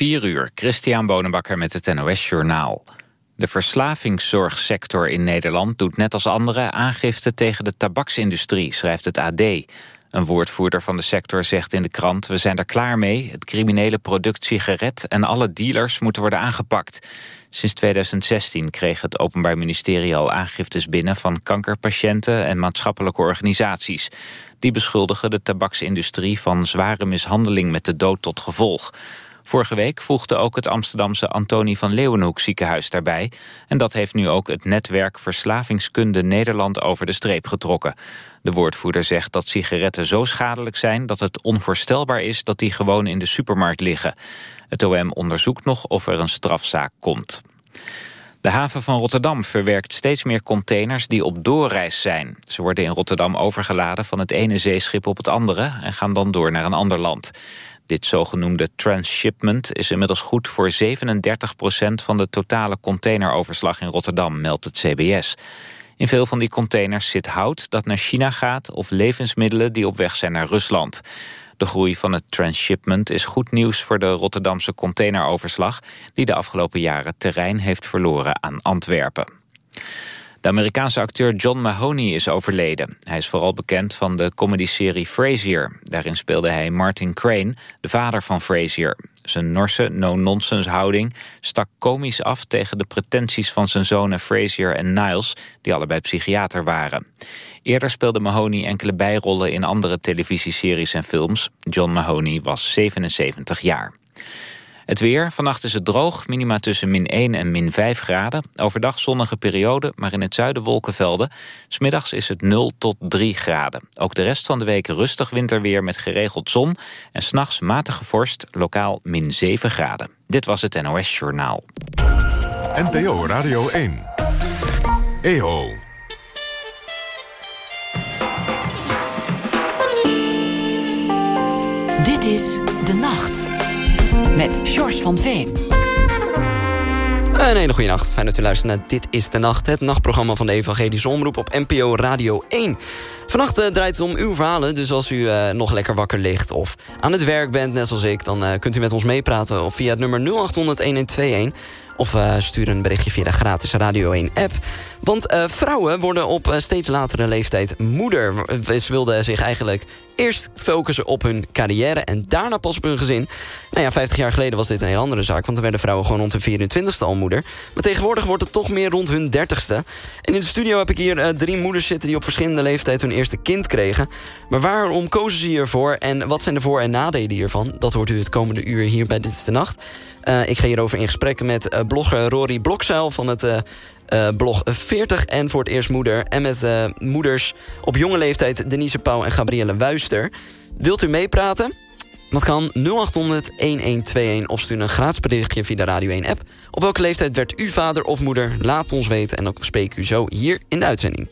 4 uur, Christian Bonenbakker met het NOS Journaal. De verslavingszorgsector in Nederland doet net als anderen aangifte tegen de tabaksindustrie, schrijft het AD. Een woordvoerder van de sector zegt in de krant... we zijn er klaar mee, het criminele product sigaret... en alle dealers moeten worden aangepakt. Sinds 2016 kreeg het Openbaar Ministerie al aangiftes binnen... van kankerpatiënten en maatschappelijke organisaties. Die beschuldigen de tabaksindustrie van zware mishandeling... met de dood tot gevolg. Vorige week voegde ook het Amsterdamse Antonie van Leeuwenhoek ziekenhuis daarbij. En dat heeft nu ook het netwerk Verslavingskunde Nederland over de streep getrokken. De woordvoerder zegt dat sigaretten zo schadelijk zijn... dat het onvoorstelbaar is dat die gewoon in de supermarkt liggen. Het OM onderzoekt nog of er een strafzaak komt. De haven van Rotterdam verwerkt steeds meer containers die op doorreis zijn. Ze worden in Rotterdam overgeladen van het ene zeeschip op het andere... en gaan dan door naar een ander land. Dit zogenoemde transshipment is inmiddels goed voor 37% van de totale containeroverslag in Rotterdam, meldt het CBS. In veel van die containers zit hout dat naar China gaat... of levensmiddelen die op weg zijn naar Rusland. De groei van het transshipment is goed nieuws voor de Rotterdamse containeroverslag... die de afgelopen jaren terrein heeft verloren aan Antwerpen. De Amerikaanse acteur John Mahoney is overleden. Hij is vooral bekend van de comedyserie Frasier. Daarin speelde hij Martin Crane, de vader van Frasier. Zijn Norse no-nonsense houding stak komisch af tegen de pretenties van zijn zonen Frasier en Niles, die allebei psychiater waren. Eerder speelde Mahoney enkele bijrollen in andere televisieseries en films. John Mahoney was 77 jaar. Het weer, vannacht is het droog, minima tussen min 1 en min 5 graden. Overdag zonnige periode, maar in het zuiden wolkenvelden. Smiddags is het 0 tot 3 graden. Ook de rest van de week rustig winterweer met geregeld zon. En s'nachts matige vorst, lokaal min 7 graden. Dit was het NOS Journaal. NPO Radio 1. EO. Dit is De Nacht met George van Veen. Een hele goede nacht. Fijn dat u luistert naar Dit is de Nacht. Het nachtprogramma van de Evangelische Omroep op NPO Radio 1. Vannacht uh, draait het om uw verhalen. Dus als u uh, nog lekker wakker ligt of aan het werk bent, net zoals ik... dan uh, kunt u met ons meepraten of via het nummer 0800-1121... of stuur een berichtje via de gratis Radio 1-app. Want vrouwen worden op steeds latere leeftijd moeder. Ze wilden zich eigenlijk eerst focussen op hun carrière... en daarna pas op hun gezin. Nou ja, 50 jaar geleden was dit een heel andere zaak... want dan werden vrouwen gewoon rond hun 24ste al moeder. Maar tegenwoordig wordt het toch meer rond hun 30ste. En in de studio heb ik hier drie moeders zitten... die op verschillende leeftijd hun eerste kind kregen. Maar waarom kozen ze hiervoor en wat zijn de voor- en nadelen hiervan? Dat hoort u het komende uur hier bij Dit is de Nacht. Uh, ik ga hierover in gesprek met uh, blogger Rory Blokzuil van het uh, blog 40 en voor het eerst moeder. En met moeders op jonge leeftijd Denise Pauw en Gabrielle Wuister. Wilt u meepraten? Dat kan 0800 1121 of stuur een gratis berichtje via de Radio 1 app. Op welke leeftijd werd u vader of moeder? Laat ons weten en dan spreek u zo hier in de uitzending.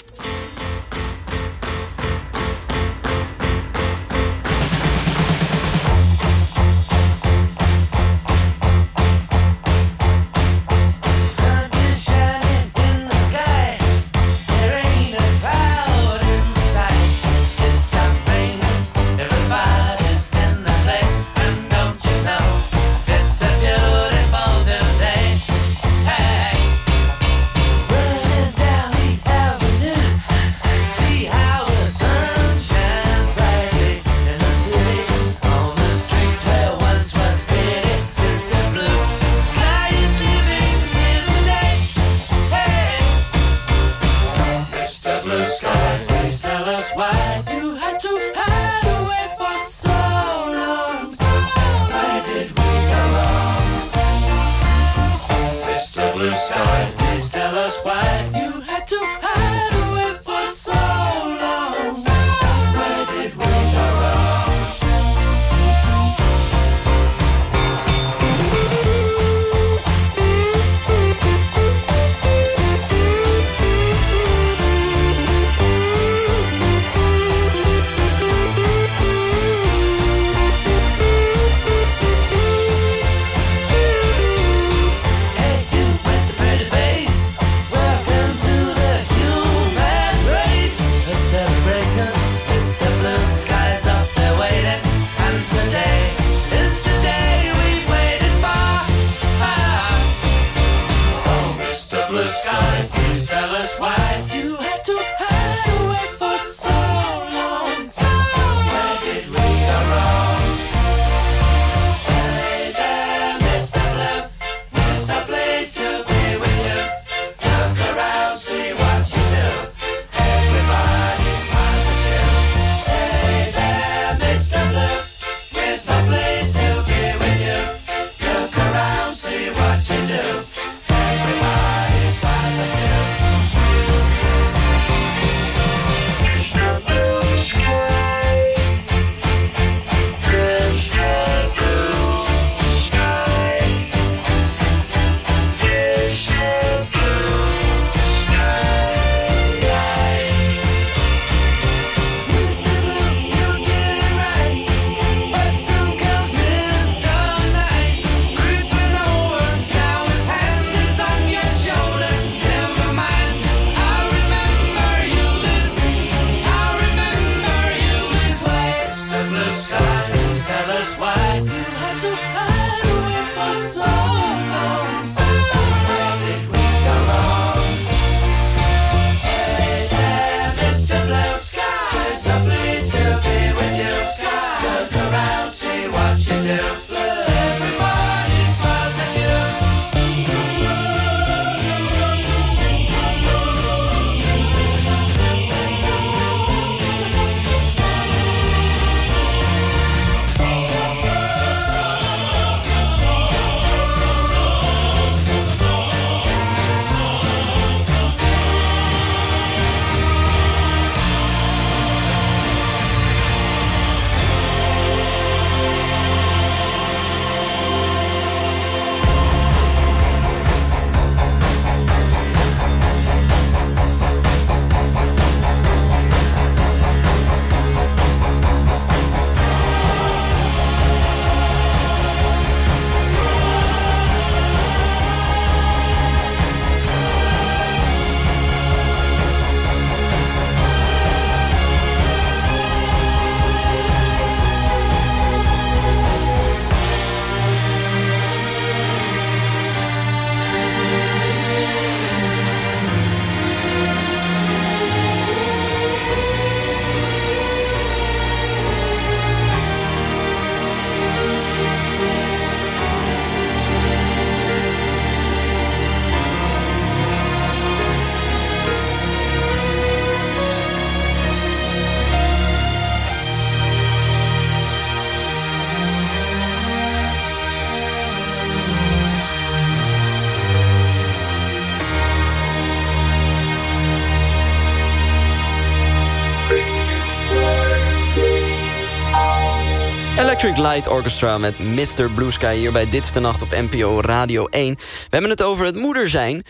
Electric Light Orchestra met Mr. Blue Sky... hier bij de Nacht op NPO Radio 1. We hebben het over het moeder zijn.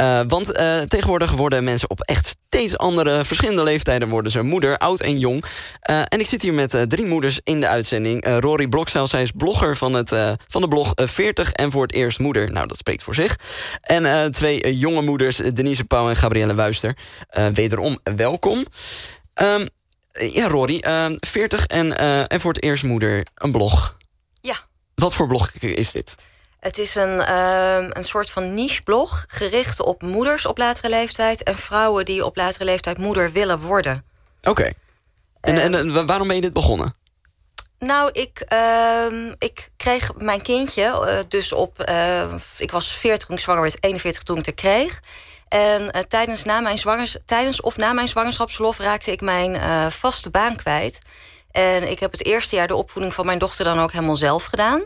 Uh, want uh, tegenwoordig worden mensen op echt steeds andere... verschillende leeftijden worden ze moeder, oud en jong. Uh, en ik zit hier met drie moeders in de uitzending. Rory Blokzeil, zij is blogger van, het, van de blog 40 en voor het eerst moeder. Nou, dat spreekt voor zich. En twee jonge moeders, Denise Pauw en Gabrielle Wuister. wederom welkom. Um, eh, ja, Rory, 40 eh, en, uh, en voor het eerst moeder, een blog. Ja. Wat voor blog is dit? Het is een, uh, een soort van niche-blog... gericht op moeders op latere leeftijd... en vrouwen die op latere leeftijd moeder willen worden. Oké. En, en, en, waarom ben je dit begonnen? Nou, ik, uh, ik kreeg mijn kindje dus op... ik was 40 toen ik zwanger werd, 41 toen ik het kreeg... En uh, tijdens, na mijn zwangers, tijdens of na mijn zwangerschapsverlof raakte ik mijn uh, vaste baan kwijt. En ik heb het eerste jaar de opvoeding van mijn dochter dan ook helemaal zelf gedaan.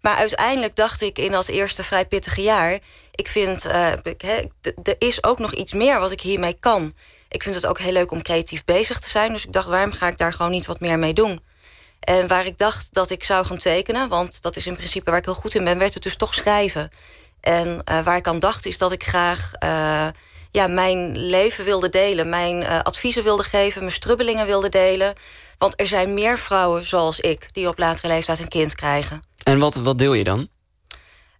Maar uiteindelijk dacht ik in dat eerste vrij pittige jaar... ik vind, uh, er is ook nog iets meer wat ik hiermee kan. Ik vind het ook heel leuk om creatief bezig te zijn. Dus ik dacht, waarom ga ik daar gewoon niet wat meer mee doen? En waar ik dacht dat ik zou gaan tekenen... want dat is in principe waar ik heel goed in ben... werd het dus toch schrijven. En uh, waar ik aan dacht is dat ik graag uh, ja, mijn leven wilde delen. Mijn uh, adviezen wilde geven, mijn strubbelingen wilde delen. Want er zijn meer vrouwen zoals ik... die op latere leeftijd een kind krijgen. En wat, wat deel je dan?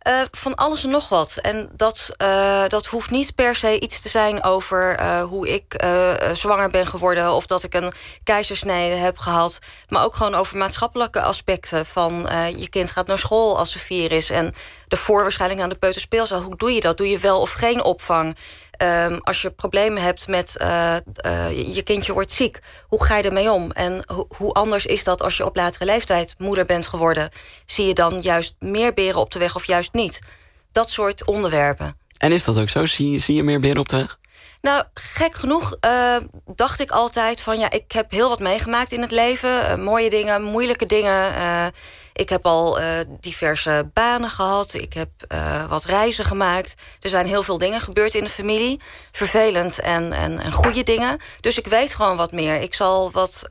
Uh, van alles en nog wat. En dat, uh, dat hoeft niet per se iets te zijn over uh, hoe ik zwanger ben geworden... of dat ik een keizersnede heb gehad. Maar ook gewoon over maatschappelijke aspecten. Van je kind gaat naar school als ze vier is... en voor waarschijnlijk aan de peuterspeelzaal. Hoe doe je dat? Doe je wel of geen opvang? Um, als je problemen hebt met uh, uh, je kindje wordt ziek, hoe ga je ermee om? En ho hoe anders is dat als je op latere leeftijd moeder bent geworden? Zie je dan juist meer beren op de weg of juist niet? Dat soort onderwerpen. En is dat ook zo? Zie, zie je meer beren op de weg? Nou, gek genoeg uh, dacht ik altijd van... ja, ik heb heel wat meegemaakt in het leven. mooie dingen, moeilijke dingen... Ik heb al diverse banen gehad. Ik heb wat reizen gemaakt. Er zijn heel veel dingen gebeurd in de familie. Vervelend en, en, en goede dingen. Dus ik weet gewoon wat meer. Ik zal wat...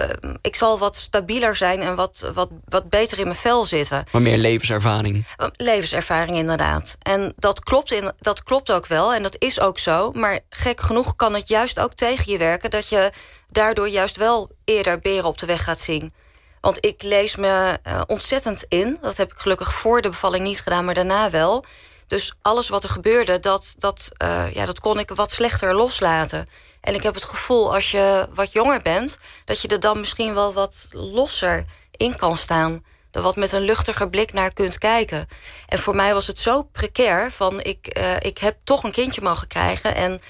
Uh, ik zal wat stabieler zijn en wat, wat, wat beter in mijn vel zitten. Maar meer levenservaring. Levenservaring, inderdaad. En dat klopt, in, dat klopt ook wel en dat is ook zo. Maar gek genoeg kan het juist ook tegen je werken... dat je daardoor juist wel eerder beren op de weg gaat zien. Want ik lees me uh, ontzettend in. Dat heb ik gelukkig voor de bevalling niet gedaan, maar daarna wel. Dus alles wat er gebeurde, dat, dat, uh, ja, dat kon ik wat slechter loslaten. En ik heb het gevoel, als je wat jonger bent... dat je er dan misschien wel wat losser in kan staan. er wat met een luchtiger blik naar kunt kijken. En voor mij was het zo precair van ik, uh, ik heb toch een kindje mogen krijgen en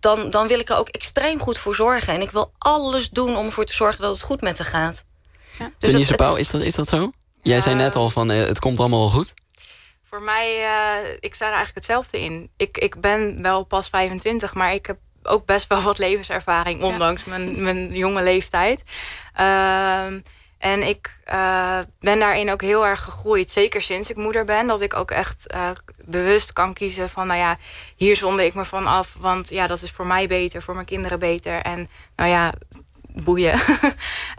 dan, dan wil ik er ook extreem goed voor zorgen. En ik wil alles doen om ervoor te zorgen dat het goed met haar gaat. Ja. Dus Denise Pauw, is dat, is dat zo? Jij zei net al van uh, het komt allemaal wel goed. Voor mij, uh, ik sta er eigenlijk hetzelfde in. Ik, ik ben wel pas 25, maar ik heb ook best wel wat levenservaring... ondanks mijn, mijn jonge leeftijd. Uh, en ik uh, ben daarin ook heel erg gegroeid. Zeker sinds ik moeder ben. Dat ik ook echt uh, bewust kan kiezen van... nou ja, hier zonde ik me van af. Want ja, dat is voor mij beter. Voor mijn kinderen beter. En nou ja, boeien.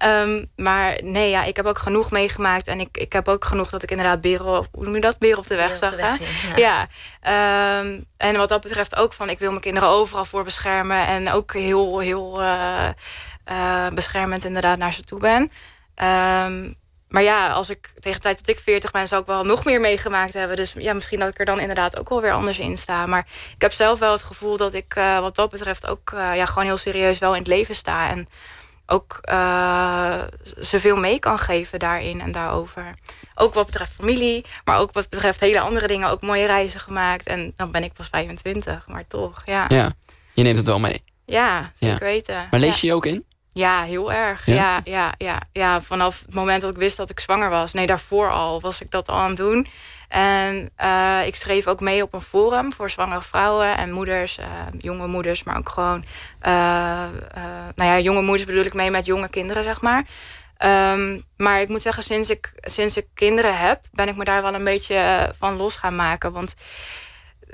um, maar nee, ja, ik heb ook genoeg meegemaakt. En ik, ik heb ook genoeg dat ik inderdaad beren... Hoe noem je dat? Beren op de weg zag. ja. ja. Um, en wat dat betreft ook van... Ik wil mijn kinderen overal voor beschermen. En ook heel, heel uh, beschermend inderdaad naar ze toe ben. Um, maar ja, als ik tegen de tijd dat ik 40 ben... zou ik wel nog meer meegemaakt hebben. Dus ja, misschien dat ik er dan inderdaad ook wel weer anders in sta. Maar ik heb zelf wel het gevoel dat ik uh, wat dat betreft... ook uh, ja, gewoon heel serieus wel in het leven sta. En ook uh, ze veel mee kan geven daarin en daarover. Ook wat betreft familie, maar ook wat betreft hele andere dingen. Ook mooie reizen gemaakt. En dan ben ik pas 25, maar toch, ja. Ja, je neemt het wel mee. Ja, zeker ja. weten. Maar lees je je ook in? Ja, heel erg. Ja? ja? Ja, ja, Vanaf het moment dat ik wist dat ik zwanger was. Nee, daarvoor al was ik dat al aan het doen. En uh, ik schreef ook mee op een forum voor zwangere vrouwen en moeders. Uh, jonge moeders, maar ook gewoon... Uh, nou ja, jonge moeders bedoel ik mee met jonge kinderen, zeg maar. Um, maar ik moet zeggen, sinds ik, sinds ik kinderen heb... ben ik me daar wel een beetje van los gaan maken. Want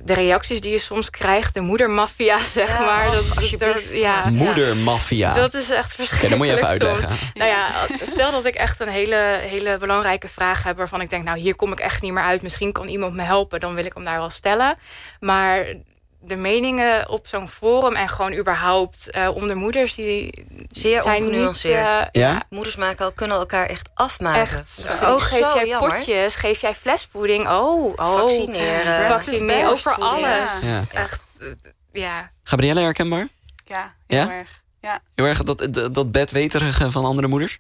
de reacties die je soms krijgt, de moedermafia, zeg maar. Dat, dat, ja, moedermafia. Dat is echt verschrikkelijk. Okay, dat moet je even uitleggen. Nou ja, stel dat ik echt een hele, hele belangrijke vraag heb... waarvan ik denk, nou, hier kom ik echt niet meer uit. Misschien kan iemand me helpen, dan wil ik hem daar wel stellen. Maar de meningen op zo'n forum en gewoon überhaupt uh, onder moeders die zeer zijn ongenuanceerd. Uh, ja? Moeders maken, kunnen elkaar echt afmaken. Echt. Oh, geef jij jammer. potjes, geef jij flesvoeding. Oh, oh. vaccineren, vaccineren over alles. Ja. Echt, uh, ja. Gabrielle herkenbaar? Ja, heel ja? erg. Ja. Heel erg dat, dat, dat bedweterige van andere moeders?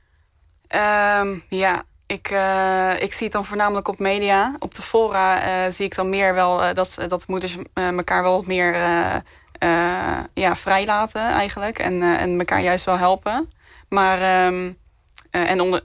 Um, ja, ik, uh, ik zie het dan voornamelijk op media. Op de fora uh, zie ik dan meer wel uh, dat, dat moeders elkaar wel wat meer ja, vrijlaten eigenlijk. En, en elkaar juist wel helpen. Maar, um, en onder,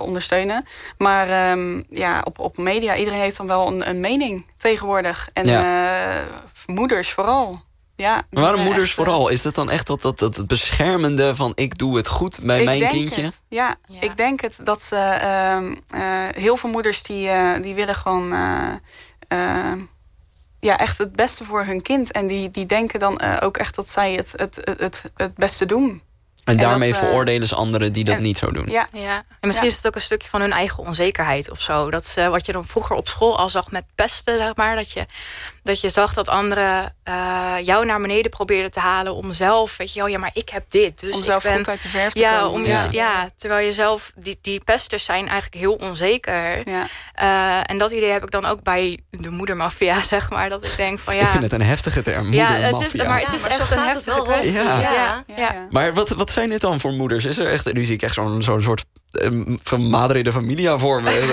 ondersteunen. Maar um, ja, op, op media, iedereen heeft dan wel een, een mening tegenwoordig. En ja. moeders vooral. Ja, maar waarom moeders echt, vooral? Is dat dan echt dat, dat, dat het beschermende van ik doe het goed bij mijn kindje? Het. Ja, ja, ik denk het dat ze uh, uh, heel veel moeders die, uh, die willen gewoon uh, ja, echt het beste voor hun kind. En die, die denken dan ook echt dat zij het, het, het, het, het beste doen. En, daarmee dat, veroordelen ze anderen die dat niet zo doen. Ja, ja. en misschien is het ook een stukje van hun eigen onzekerheid of zo. Dat ze, wat je dan vroeger op school al zag met pesten, zeg maar. Dat je, dat je zag dat anderen uh, jou naar beneden probeerden te halen om zelf, weet je wel, ja, maar ik heb dit. Dus om zelf ben, goed uit de verf te ja, komen. Om ja. ja, terwijl je zelf, die, die pesters zijn eigenlijk heel onzeker. Ja. Uh, en dat idee heb ik dan ook bij de moedermafia, zeg maar. Dat ik denk van ja. Ik vind het een heftige term, ja, het is, maar het is ja, echt een heftige kwestie. Ja. Ja. Ja. Maar wat, wat zijn dit dan voor moeders? Is er echt, nu zie ik echt zo'n zo'n soort um, van Madre de Familia vormen.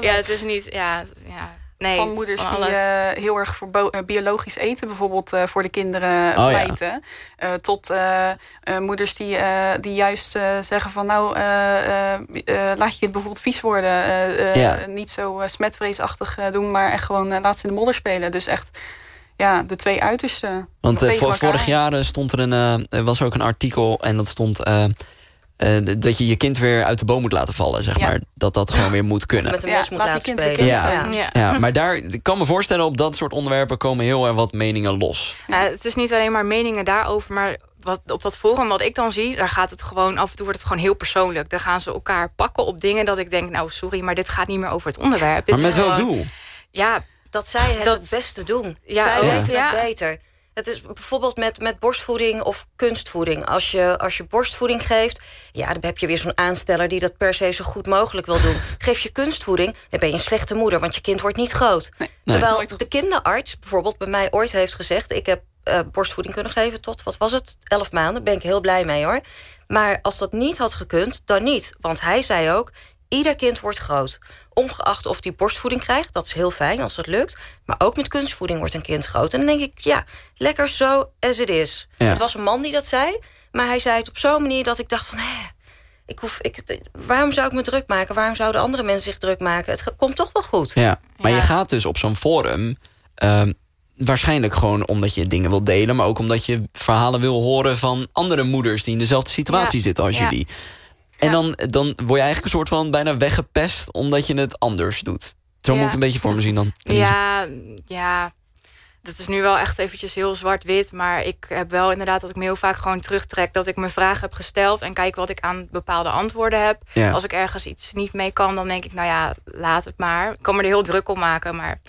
ja, het is niet, ja, ja. Nee, van moeders van die uh, heel erg voor uh, biologisch eten bijvoorbeeld uh, voor de kinderen oh, pleiten. Ja. tot moeders die, die juist zeggen van nou laat je het bijvoorbeeld vies worden. Ja. Niet zo smetvreesachtig doen, maar echt gewoon laat ze in de modder spelen. Dus echt ja, de twee uitersten. Want voor, vorig jaar stond er een, was er ook een artikel en dat stond uh, dat je je kind weer uit de boom moet laten vallen, zeg ja. maar. Dat dat gewoon weer moet kunnen. Met een mes moet laten spelen. Ja. Ja. ja. maar daar, ik kan me voorstellen, op dat soort onderwerpen komen heel erg wat meningen los. het is niet alleen maar meningen daarover, maar wat, op dat forum wat ik dan zie, daar gaat het gewoon, af en toe wordt het gewoon heel persoonlijk. Dan gaan ze elkaar pakken op dingen dat ik denk, nou sorry, maar dit gaat niet meer over het onderwerp. Maar met welk doel? Ja, dat zij het dat, het beste doen. Ja, zij weten het beter. Het is bijvoorbeeld met, met borstvoeding of kunstvoeding. Als je, als je borstvoeding geeft, ja, dan heb je weer zo'n aansteller... die dat per se zo goed mogelijk wil doen. Geef je kunstvoeding, dan ben je een slechte moeder... want je kind wordt niet groot. Nee, Terwijl de kinderarts bijvoorbeeld bij mij ooit heeft gezegd... ik heb uh, borstvoeding kunnen geven tot, wat was het, elf maanden. Daar ben ik heel blij mee hoor. Maar als dat niet had gekund, dan niet. Want hij zei ook, Ieder kind wordt groot. Ongeacht of die borstvoeding krijgt, dat is heel fijn als dat lukt. Maar ook met kunstvoeding wordt een kind groot. En dan denk ik, ja, lekker zo as it is. Ja. Het was een man die dat zei, maar hij zei het op zo'n manier dat ik dacht van... Hé, ik hoef, ik, waarom zou ik me druk maken? Waarom zouden andere mensen zich druk maken? Het komt toch wel goed. Ja, maar Ja. je gaat dus op zo'n forum... ehm, waarschijnlijk gewoon omdat je dingen wil delen... maar ook omdat je verhalen wil horen van andere moeders... die in dezelfde situatie Ja. zitten als Ja. jullie. En dan, dan word je eigenlijk een soort van bijna weggepest... omdat je het anders doet. Zo moet ik een beetje voor me zien dan. Ja, ja. Dat is nu wel echt eventjes heel zwart-wit. Maar ik heb wel inderdaad dat ik me heel vaak gewoon terugtrek. Dat ik mijn vraag heb gesteld. En kijk wat ik aan bepaalde antwoorden heb. Ja. Als ik ergens iets niet mee kan, dan denk ik, nou ja, laat het maar. Ik kan me er heel druk om maken, maar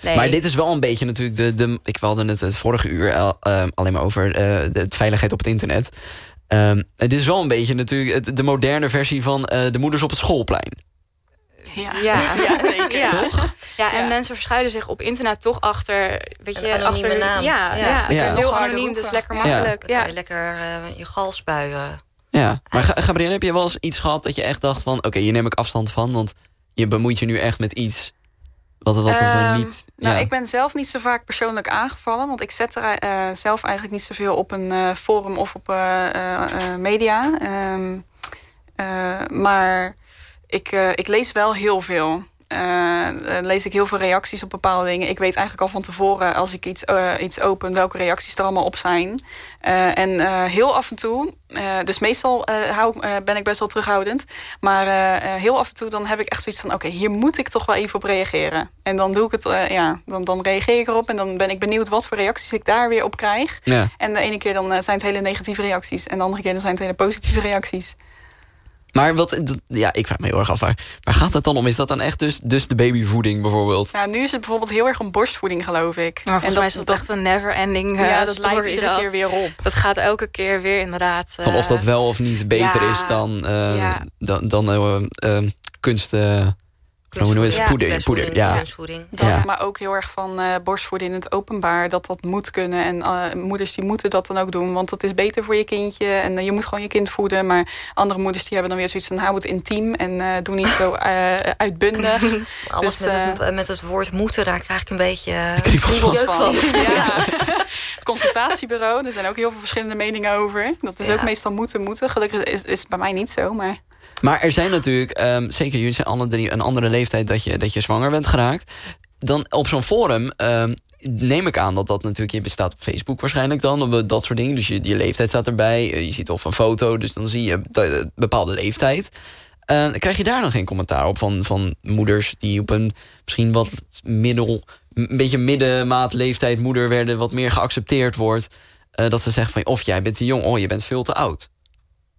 nee. Maar dit is wel een beetje natuurlijk de... de ik wilde het het vorige uur ehm, alleen maar over eh, de veiligheid op het internet. Ehm, het is wel een beetje natuurlijk de moderne versie van eh, de moeders op het schoolplein. Ja, Ja. ja zeker. Ja. Toch? Ja, en Ja. mensen verschuilen zich op internet toch achter, weet je, achter naam. Ja, ja. Ja. het Ja. is heel anoniem, dus lekker makkelijk. Ja. je lekker eh, je gal spuien. Ja, maar Ga- Gabrielle, heb je wel eens iets gehad dat je echt dacht van... oké, hier neem ik afstand van, want je bemoeit je nu echt met iets... wat, wat er Ehm, niet... Nou, ja. ik ben zelf niet zo vaak persoonlijk aangevallen. Want ik zet er eh, zelf eigenlijk niet zoveel op een eh, forum of op eh, media. Ehm, eh, maar ik, ik lees wel heel veel. Eh, lees ik heel veel reacties op bepaalde dingen. Ik weet eigenlijk al van tevoren als ik iets, eh, iets open... welke reacties er allemaal op zijn. En heel af en toe... dus meestal hou, ben ik best wel terughoudend. Maar heel af en toe dan heb ik echt zoiets van... oké, hier moet ik toch wel even op reageren. En dan doe ik het, ja, dan, dan reageer ik erop... en dan ben ik benieuwd wat voor reacties ik daar weer op krijg. ja. En de ene keer dan zijn het hele negatieve reacties... en de andere keer dan zijn het hele positieve reacties. Maar wat, dat- ja, ik vraag me heel erg af, waar, waar gaat het dan om? Is dat dan echt dus, dus de babyvoeding bijvoorbeeld? Nou, nu is het bijvoorbeeld heel erg om borstvoeding, geloof ik. Maar volgens en mij is dat echt een never-ending eh, ja, dat story, leidt iedere dat. keer weer op. Dat gaat elke keer weer inderdaad. Van of dat eh, wel of niet beter ja. is dan, eh, Ja. dan, dan eh, eh, kunst... hoe het? Ja, Poeder, poeder, ja. kunstvoeding. Dat, Ja. maar ook heel erg van eh borstvoeden in het openbaar. Dat dat moet kunnen. En eh, moeders die moeten dat dan ook doen. Want dat is beter voor je kindje. En eh, je moet gewoon je kind voeden. Maar andere moeders die hebben dan weer zoiets van... hou het intiem en eh, doe niet zo eh, uitbundig. Alles Dus, met, het, met het woord moeten, daar krijg ik een beetje jeuk van. van. Ja. Het consultatiebureau, er zijn ook heel veel verschillende meningen over. Dat is Ja. ook meestal moeten, moeten. Gelukkig is, is het bij mij niet zo, maar... Maar er zijn natuurlijk, ehm, zeker jullie zijn alle drie een andere leeftijd dat je, dat je zwanger bent geraakt. Dan op zo'n forum ehm, neem ik aan dat dat natuurlijk, je bestaat op Facebook waarschijnlijk dan, of dat soort dingen. Dus je, je leeftijd staat erbij, eh, je ziet of een foto, dus dan zie je een bepaalde leeftijd. Eh, krijg je daar dan geen commentaar op van, van moeders die op een misschien wat middel, een beetje middenmaat leeftijd moeder werden, wat meer geaccepteerd wordt. eh, dat ze zeggen van, of jij bent te jong, oh je bent veel te oud.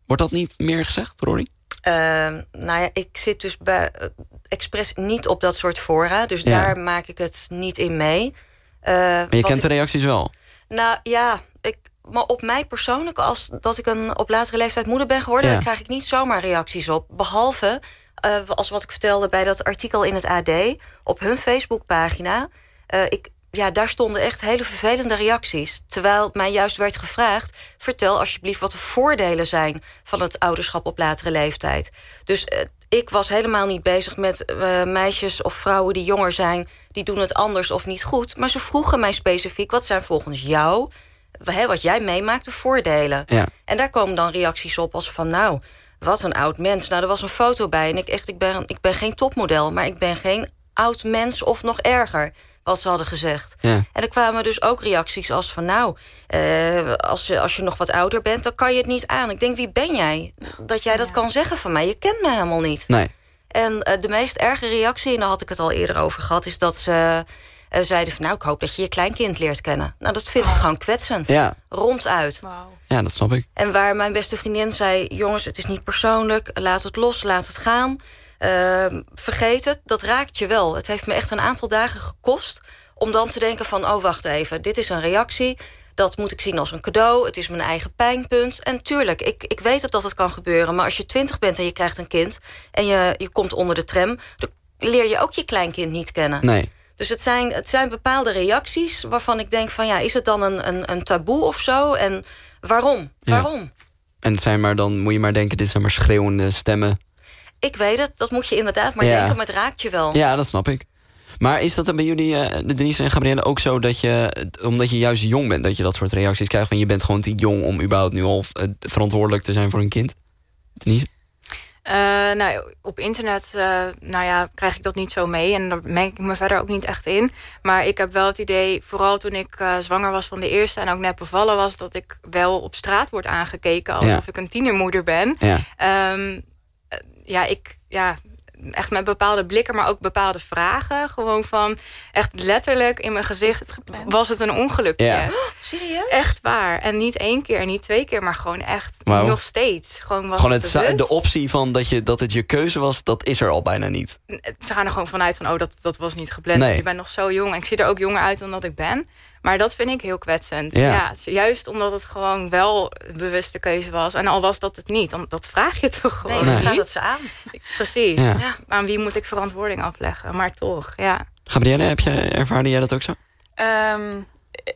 Wordt dat niet meer gezegd, Rory? Ehm, nou ja, ik zit dus bij eh, expres niet op dat soort fora. Dus Ja. daar maak ik het niet in mee. Eh, Maar je kent ik- de reacties wel. Nou ja, ik, maar op mij persoonlijk, als dat ik een op latere leeftijd moeder ben geworden, Ja. dan krijg ik niet zomaar reacties op. Behalve, eh, als wat ik vertelde bij dat artikel in het AD, op hun Facebookpagina. ik, ja, daar stonden echt hele vervelende reacties. Terwijl mij juist werd gevraagd: vertel alsjeblieft wat de voordelen zijn van het ouderschap op latere leeftijd. Dus eh, ik was helemaal niet bezig met eh, meisjes of vrouwen die jonger zijn, die doen het anders of niet goed. Maar ze vroegen mij specifiek: wat zijn volgens jou, hè, wat jij meemaakt, de voordelen? Ja. En daar komen dan reacties op als van nou, wat een oud mens. Nou, er was een foto bij en ik echt, ik ben, ik ben geen topmodel, maar ik ben geen oud mens of nog erger, wat ze hadden gezegd. Ja. En er kwamen dus ook reacties als van nou, eh, als, je, als je nog wat ouder bent, dan kan je het niet aan. Ik denk, wie ben jij? Dat jij dat kan zeggen van mij. Je kent me helemaal niet. Nee. En eh, de meest erge reactie, en daar had ik het al eerder over gehad... is dat ze eh, zeiden van nou, ik hoop dat je je kleinkind leert kennen. Nou, dat vind ik gewoon kwetsend. Ja, Ronduit. Wauw. ja, dat snap ik. En waar mijn beste vriendin zei... jongens, het is niet persoonlijk, laat het los, laat het gaan. Ehm, vergeet het, dat raakt je wel. Het heeft me echt een aantal dagen gekost... om dan te denken van, oh, wacht even, dit is een reactie... dat moet ik zien als een cadeau, het is mijn eigen pijnpunt. En tuurlijk, ik, ik weet dat het kan gebeuren... maar als je twintig bent en je krijgt een kind... en je, je komt onder de tram... dan leer je ook je kleinkind niet kennen. Nee. Dus het zijn, het zijn bepaalde reacties waarvan ik denk van... ja, is het dan een, een, een taboe of zo? En waarom? Ja. Waarom? En het zijn maar dan, moet je maar denken, dit zijn maar schreeuwende stemmen. Ik weet het, dat moet je inderdaad maar Ja. denken, maar het raakt je wel. Ja, dat snap ik. Maar is dat dan bij jullie, eh, de Denise en Gabrielle, ook zo dat je, omdat je juist jong bent, dat je dat soort reacties krijgt van je bent gewoon te jong om überhaupt nu al eh, verantwoordelijk te zijn voor een kind? Denise? Eh, nou, op internet eh, nou ja, krijg ik dat niet zo mee. En daar meng ik me verder ook niet echt in. Maar ik heb wel het idee, vooral toen ik eh, zwanger was van de eerste... en ook net bevallen was, dat ik wel op straat word aangekeken... alsof Ja. ik een tienermoeder ben. Ja. Ehm, eh, ja, ik... Ja, echt met bepaalde blikken, maar ook bepaalde vragen. Gewoon van, echt letterlijk in mijn gezicht... het was het een ongelukje. Ja. Serieus? Echt waar. En niet één keer, niet twee keer, maar gewoon echt nog steeds. Gewoon, was Gewoon het de optie van dat, je, dat het je keuze was, dat is er al bijna niet. Ze gaan er gewoon vanuit van, oh, dat, dat was niet gepland. Nee. Je bent nog zo jong. En ik zie er ook jonger uit dan dat ik ben. Maar dat vind ik heel kwetsend. Ja. Ja. juist omdat het gewoon wel een bewuste keuze was. En al was dat het niet. Dan, dat vraag je toch Nee, gewoon dat gaat het ze aan. Precies. Ja. Ja. Aan wie moet ik verantwoording afleggen? Maar toch, ja. Gabrielle, heb je, ervaarde jij dat ook zo? Ehm,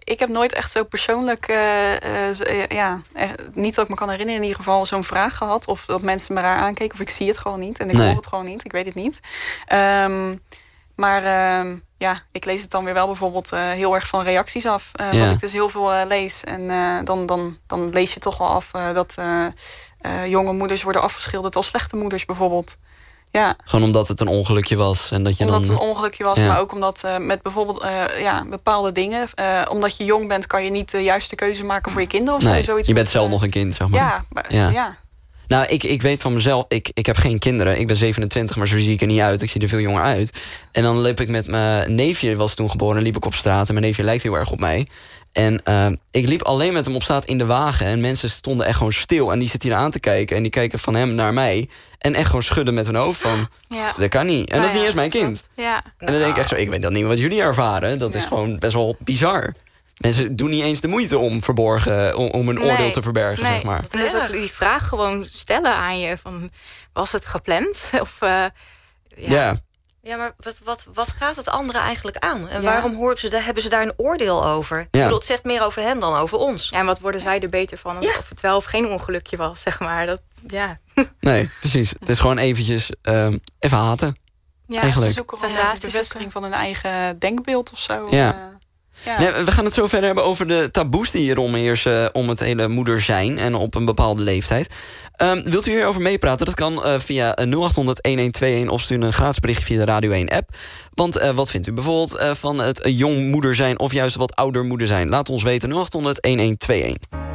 ik heb nooit echt zo persoonlijk, eh, eh, zo- eh, ja, niet dat ik me kan herinneren in ieder geval, zo'n vraag gehad. Of dat mensen me raar aankeken. Of ik zie het gewoon niet. En ik Nee. hoor het gewoon niet. Ik weet het niet. Ehm, maar ehm, ja, ik lees het dan weer wel bijvoorbeeld eh, heel erg van reacties af. Eh Ja. Wat ik dus heel veel eh, lees. En eh, dan, dan, dan lees je toch wel af eh, dat eh, eh, jonge moeders worden afgeschilderd als slechte moeders bijvoorbeeld. Ja, Gewoon omdat het een ongelukje was en dat je omdat dan... het een ongelukje was, Ja. maar ook omdat eh, met bijvoorbeeld eh, ja, bepaalde dingen. eh, omdat je jong bent, kan je niet de juiste keuze maken voor je kinderen. Of zo, nee, zoiets je bent zelf eh, nog een kind, zeg maar. Ja, maar- Ja. ja. Nou, ik, ik weet van mezelf, ik, ik heb geen kinderen. Ik ben 27, maar zo zie ik er niet uit. Ik zie er veel jonger uit. En dan liep ik met mijn neefje, was toen geboren, liep ik op straat. En mijn neefje lijkt heel erg op mij. En eh, ik liep alleen met hem op straat in de wagen. En mensen stonden echt gewoon stil. En die zitten hier aan te kijken. En die kijken van hem naar mij. En echt gewoon schudden met hun hoofd van... Ja. Dat kan niet. En dat is niet ja, eens mijn kind. Ja. En dan denk ik echt zo, ik weet dat niet wat jullie ervaren. Dat is gewoon best wel bizar. Mensen doen niet eens de moeite om verborgen, om, om een Nee. oordeel te verbergen, Nee. zeg maar. En dus ook die vraag gewoon stellen aan je. Van, was het gepland? Of, eh, ja. Ja. Ja, maar wat, wat, wat gaat het anderen eigenlijk aan? En Ja. waarom horen ze, daar- hebben ze daar een oordeel over? Ik bedoel, het zegt meer over hen dan over ons. Ja, en wat worden zij er beter van? Ja. Of het wel of geen ongelukje was, zeg maar. Dat, ja. Nee, precies. Het is gewoon eventjes ehm, even haten. Ja, Eigenlijk. Ze zoeken een bevestiging van hun eigen denkbeeld of zo. Ja. Eh, we gaan het zo verder hebben over de taboes die hier omheersen... om het hele moeder zijn en op een bepaalde leeftijd. Ehm, wilt u hierover meepraten? Dat kan eh, via eh, 0800-1121 of stuur een gratis berichtje via de Radio 1-app. Want eh, wat vindt u bijvoorbeeld eh, van het eh, jong moeder zijn... of juist wat ouder moeder zijn? Laat ons weten 0800-1121.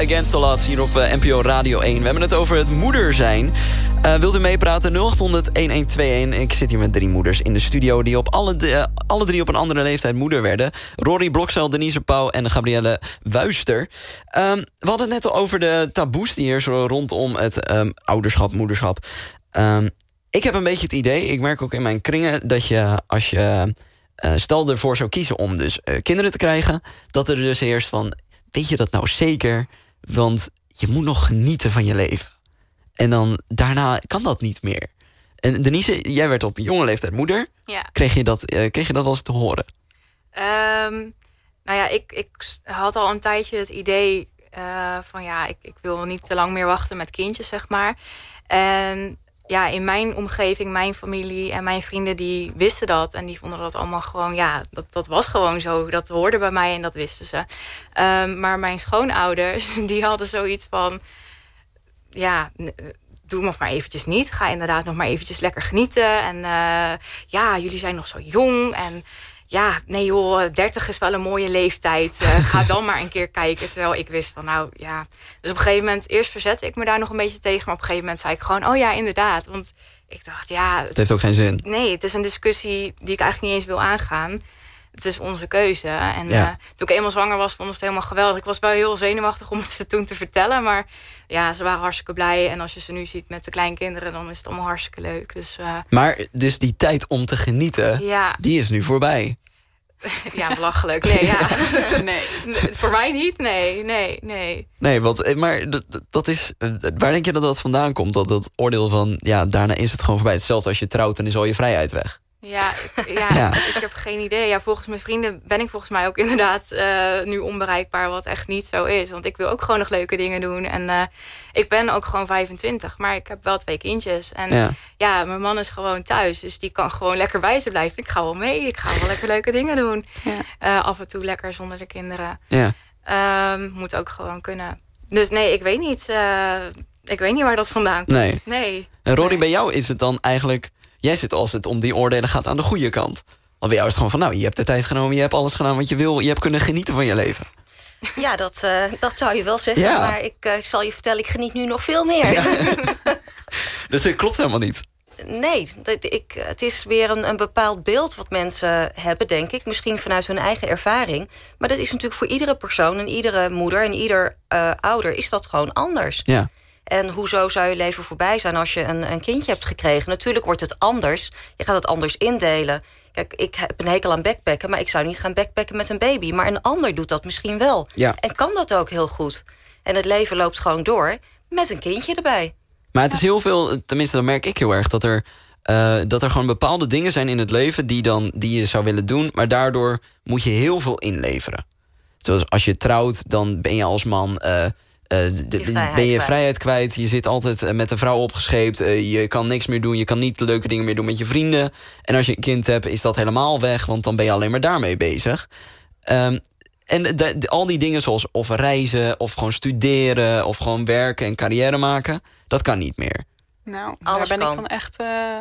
Against the Odds hier op eh, NPO Radio 1. We hebben het over het moeder zijn. Uh, wilt u meepraten? 0800-1121. Ik zit hier met drie moeders in de studio... die op alle, de, alle drie op een andere leeftijd moeder werden. Rory Blokcel, Denise Pauw en Gabrielle Wuister. Um, we hadden het net al over de taboes die hier zo rondom het um, ouderschap, moederschap. Um, ik heb een beetje het idee, ik merk ook in mijn kringen... dat je als je uh, stel ervoor zou kiezen om dus kinderen te krijgen... dat er dus eerst van, weet je dat nou zeker? Want je moet nog genieten van je leven. En dan daarna kan dat niet meer. En Denise, jij werd op jonge leeftijd moeder. Ja. Kreeg, je dat, uh, kreeg je dat wel eens te horen? Um, nou ja, ik, ik had al een tijdje het idee van... ja, ik, ik wil niet te lang meer wachten met kindjes, zeg maar. En ja, in mijn omgeving, mijn familie en mijn vrienden... die wisten dat en die vonden dat allemaal gewoon... ja, dat, dat was gewoon zo. Dat hoorde bij mij en dat wisten ze. Um, maar mijn schoonouders, die hadden zoiets van... ja, doe nog maar eventjes niet. Ga inderdaad nog maar eventjes lekker genieten. En uh, ja, jullie zijn nog zo jong en ja, nee joh, 30 is wel een mooie leeftijd. Uh, ga dan maar een keer kijken. Terwijl ik wist van nou ja. Dus op een gegeven moment, eerst verzette ik me daar nog een beetje tegen. Maar op een gegeven moment zei ik gewoon, oh ja, inderdaad. Want ik dacht, ja. Het heeft ook geen zin. Nee, het is een discussie die ik eigenlijk niet eens wil aangaan. Het is onze keuze. En Ja. uh, toen ik eenmaal zwanger was, vond ik het helemaal geweldig. Ik was wel heel zenuwachtig om het ze toen te vertellen. Maar ja, ze waren hartstikke blij. En als je ze nu ziet met de kleinkinderen, dan is het allemaal hartstikke leuk. Dus uh, Maar dus die tijd om te genieten, ja, die is nu voorbij. ja, belachelijk. Nee, ja. Nee. Voor mij niet. Nee, nee, nee. Nee, want, eh, maar dat, dat is, eh, waar denk je dat dat vandaan komt? Dat dat oordeel van, ja, daarna is het gewoon voorbij. Hetzelfde als je trouwt, dan is al je vrijheid weg. Ja, ik, ja, Ja. ik heb geen idee. Ja, volgens mijn vrienden ben ik volgens mij ook inderdaad eh, nu onbereikbaar, wat echt niet zo is. Want ik wil ook gewoon nog leuke dingen doen. En eh, ik ben ook gewoon 25, maar ik heb wel twee kindjes. En ja. Ja. mijn man is gewoon thuis, dus die kan gewoon lekker bij ze blijven. Ik ga wel mee, ik ga wel lekker leuke dingen doen. Ja. Eh, af en toe lekker zonder de kinderen. Ja. Ehm, moet ook gewoon kunnen. Dus nee, ik weet niet. ik weet niet waar dat vandaan komt. Nee. nee. En Rory, Nee. bij jou is het dan eigenlijk... Jij zit als het om die oordelen gaat aan de goede kant. Want bij jou is het gewoon van, nou, je hebt de tijd genomen... je hebt alles gedaan wat je wil, je hebt kunnen genieten van je leven. Ja, dat, uh, dat zou je wel zeggen. Ja. Maar ik, uh, ik zal je vertellen, ik geniet nu nog veel meer. Dus het klopt helemaal niet. Nee, dat, ik, het is weer een, een bepaald beeld wat mensen hebben, denk ik. Misschien vanuit hun eigen ervaring. Maar dat is natuurlijk voor iedere persoon en iedere moeder en ieder uh, ouder is dat gewoon anders. Ja. En hoezo zou je leven voorbij zijn als je een, een kindje hebt gekregen? Natuurlijk wordt het anders. Je gaat het anders indelen. Kijk, ik heb een hekel aan backpacken, maar ik zou niet gaan backpacken met een baby. Maar een ander doet dat misschien wel. Ja. En kan dat ook heel goed. En het leven loopt gewoon door met een kindje erbij. Maar het is heel veel, tenminste dat merk ik heel erg... dat er, uh, dat er gewoon bepaalde dingen zijn in het leven... Die, dan, die je zou willen doen, maar daardoor moet je heel veel inleveren. Zoals als je trouwt, dan ben je als man... Uh, Uh, de, je ben je vrijheid kwijt. Je zit altijd uh, met een vrouw opgescheept. Uh, je kan niks meer doen. Je kan niet leuke dingen meer doen met je vrienden. En als je een kind hebt, is dat helemaal weg. Want dan ben je alleen maar daarmee bezig. Um, en de, de, al die dingen zoals of reizen, of gewoon studeren... of gewoon werken en carrière maken, dat kan niet meer. Nou, Alles daar ben kan. ik dan echt uh,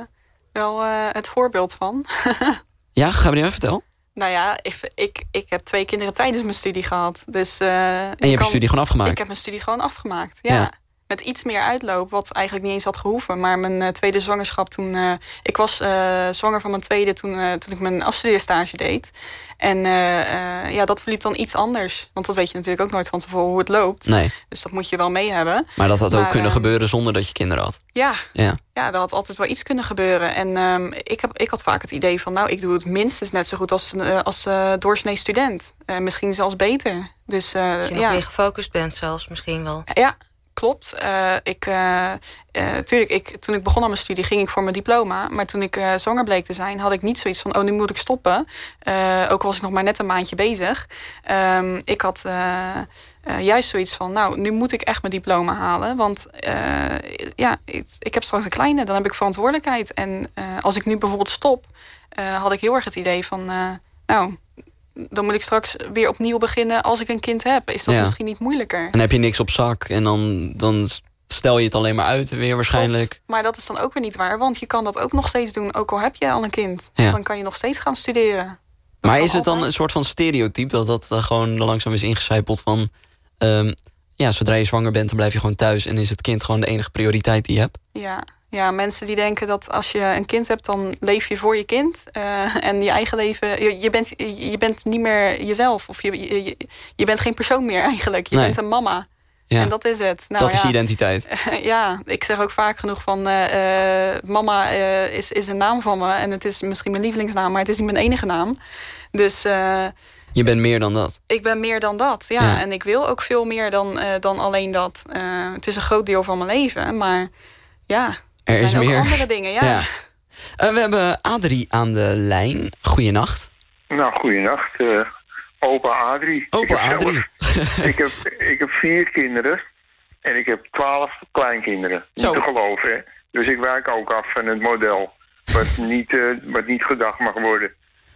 wel uh, het voorbeeld van. ja, Gabriel, vertel. Nou ja, ik, ik, ik heb twee kinderen tijdens mijn studie gehad. Dus, uh, en je hebt je studie gewoon afgemaakt? Ik heb mijn studie gewoon afgemaakt, ja. ja. Met iets meer uitloop, wat eigenlijk niet eens had gehoeven. Maar mijn uh, tweede zwangerschap toen... Uh, ik was uh, zwanger van mijn tweede toen, toen ik mijn afstudeerstage deed. En ja, dat verliep dan iets anders. Want dat weet je natuurlijk ook nooit van tevoren hoe het loopt. Nee. Dus dat moet je wel mee hebben. Maar dat had maar, ook kunnen gebeuren zonder dat je kinderen had. Ja, ja. ja, er had altijd wel iets kunnen gebeuren. En um, ik, heb, ik had vaak het idee van... nou, ik doe het minstens net zo goed als, als uh, doorsnee student. Uh, misschien zelfs beter. Dus, uh, Als je nog ja. meer gefocust bent zelfs misschien wel. Ja, klopt. Uh, ik, uh, ik, toen ik begon aan mijn studie ging ik voor mijn diploma. Maar toen ik zwanger bleek te zijn, had ik niet zoiets van... oh, nu moet ik stoppen. ook was ik nog maar net een maandje bezig. Um, ik had juist zoiets van... nou, nu moet ik echt mijn diploma halen. Want ja, ik, ik, heb straks een kleine, dan heb ik verantwoordelijkheid. En als ik nu bijvoorbeeld stop... had ik heel erg het idee van... nou, dan moet ik straks weer opnieuw beginnen als ik een kind heb. Is dat ja. misschien niet moeilijker? En heb je niks op zak en dan, dan stel je het alleen maar uit weer waarschijnlijk. Klopt. Maar dat is dan ook weer niet waar, want je kan dat ook nog steeds doen. Ook al heb je al een kind. Ja. Dan kan je nog steeds gaan studeren. Dat maar is het dan een soort van stereotype dat dat uh, gewoon langzaam is ingecijpeld van... Um, ja, zodra je zwanger bent, dan blijf je gewoon thuis... en is het kind gewoon de enige prioriteit die je hebt. Ja, ja, mensen die denken dat als je een kind hebt, dan leef je voor je kind. Uh, en je eigen leven, je, je, bent, je bent niet meer jezelf. Of je, je, je bent geen persoon meer eigenlijk. Je Nee. bent een mama. Ja. En dat is het. Nou, dat is ja. je identiteit. ja, ik zeg ook vaak genoeg van... eh, eh, mama eh, is, is een naam van me. En het is misschien mijn lievelingsnaam, maar het is niet mijn enige naam. Dus eh, Je bent meer dan dat. ik ben meer dan dat. Ja. Ja. En ik wil ook veel meer dan, eh, dan alleen dat. Eh, het is een groot deel van mijn leven. Maar ja, er, Er zijn is ook meer. andere dingen. Ja. Ja. Eh, we hebben Adrie aan de lijn. Goeienacht. Nou, goeienacht. eh opa Adrie. Opa ik heb Adrie. zelf- ik, heb, ik heb vier kinderen en ik heb twaalf kleinkinderen. Zo. Niet te geloven, hè. Dus ik wijk ook af van het model. Wat niet, eh, wat niet gedacht mag worden.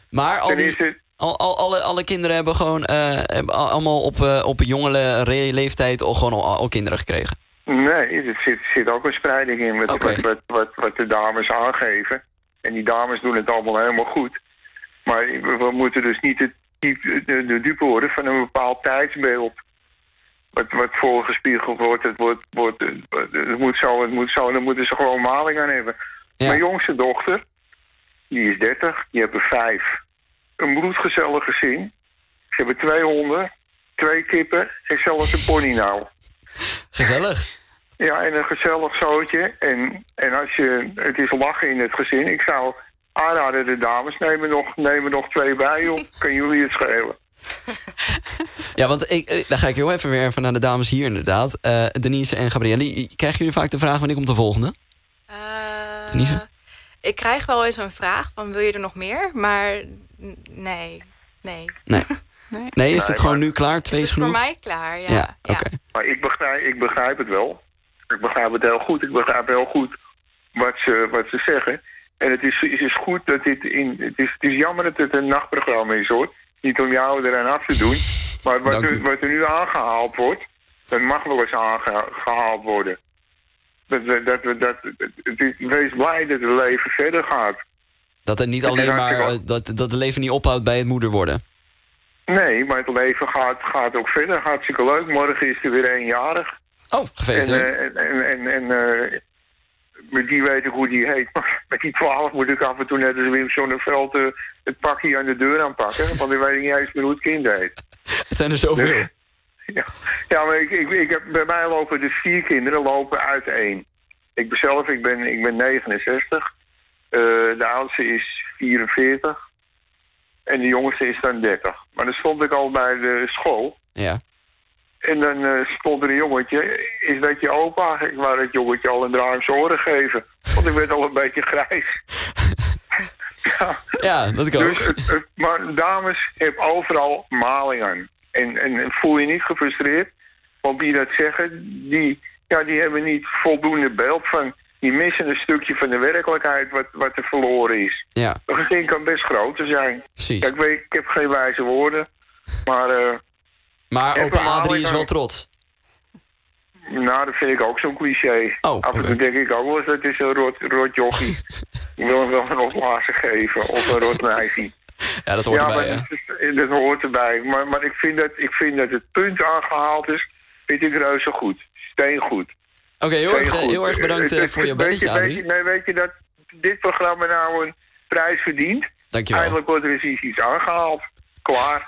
Maar al die, al, al, alle, alle kinderen hebben gewoon eh, hebben al- allemaal op, eh, op een jongere re- leeftijd al gewoon al, al kinderen gekregen. Nee, er zit, zit ook een spreiding in. Wat, wat, wat, wat, wat de dames aangeven. En die dames doen het allemaal helemaal goed. Maar we, moeten dus niet de, de, dupe worden van een bepaald tijdsbeeld. Wat, wat voorgespiegeld wordt, het, wordt, wordt, het moet zo, het moet zo, dan moeten ze gewoon maling aan hebben. Ja. Mijn jongste dochter, die is 30, die er vijf. Een bloedgezellig gezin. Ze hebben twee honden, twee kippen en zelfs een pony nou. Gezellig. Ja, en een gezellig zootje. En, en als je, het is lachen in het gezin. Ik zou aanraden de dames, neem er nog, neem er nog twee bij op. Kan jullie het schelen? Ja, want ik, eh, dan ga ik heel even weer even naar de dames hier inderdaad. Eh, Denise en Gabrielle, krijgen jullie vaak de vraag wanneer komt de volgende? Eh, Denise? ik krijg wel eens een vraag van wil je er nog meer? Maar nee, nee. Nee. Nee. Nee, is Nee, het gewoon maar- nu klaar? Twee het is is voor mij klaar, ja. Ja, oké. Maar ik begrijp, ik begrijp het wel. Ik begrijp het heel goed. Ik begrijp heel goed wat ze, wat ze zeggen. En het is, het is goed dat dit in... Het is, het is jammer dat het een nachtprogramma is, hoor. Niet om jou eraan af te doen. Maar wat, er, u. wat er nu aangehaald wordt... dat mag wel eens aangehaald worden. Dat, dat, dat, dat, dat- het is- wees blij dat het leven verder gaat. Dat het niet alleen maar, eh, dat, dat het leven niet ophoudt bij het moeder worden. Nee, maar het leven gaat, gaat ook verder. Hartstikke leuk. Morgen is er weer eenjarig. Oh, gefeliciteerd. eh, en, en, en, en eh, met die weet ik hoe die heet. Maar met die 12 moet ik af en toe net als Wim Sonneveld eh, het pakje aan de deur aanpakken. Want ik weet niet eens meer hoe het kind heet. het zijn er zoveel. Dus- ja, ja, maar ik, ik, ik heb, bij mij lopen de vier kinderen lopen uit één. Ik ben zelf, ik ben, ik ben 69. Eh, de oudste is 44. En de jongste is dan 30. Maar dan stond ik al bij de school. Ja. En dan eh, stond er een jongetje, is dat je opa? Ik wou dat jongetje al een draai om zijn oren geven. Want ik werd al een beetje grijs. ja, ja, dat dus, ook. het- maar dames, heb overal maling aan. En, en, en voel je niet gefrustreerd. Want die dat zeggen, die, ja, die hebben niet voldoende beeld van... Die missen een stukje van de werkelijkheid wat, wat er verloren is. Ja, Een gezin kan best groter zijn. precies. Ja, ik, weet, ik heb geen wijze woorden. Maar eh, Maar opa Adrie is wel trots. Nou, dat vind ik ook zo'n cliché. Oh, Af en toe denk ik ook wel eens, dat is een rot, rot jochie. Ik wil hem wel een opblazen geven, of een rot meisje. Ja, dat hoort ja, erbij, dat, is- dat hoort erbij. Maar, maar ik, vind dat, ik vind dat het punt aangehaald is, vind ik reuze goed. Steengoed. Oké, heel, erg, eh, heel erg bedankt Het- eh, het- voor je belletje, weet je- Nee, weet je dat dit programma nou een prijs verdient? Dankjewel. Eindelijk wordt er eens iets aangehaald. Klaar.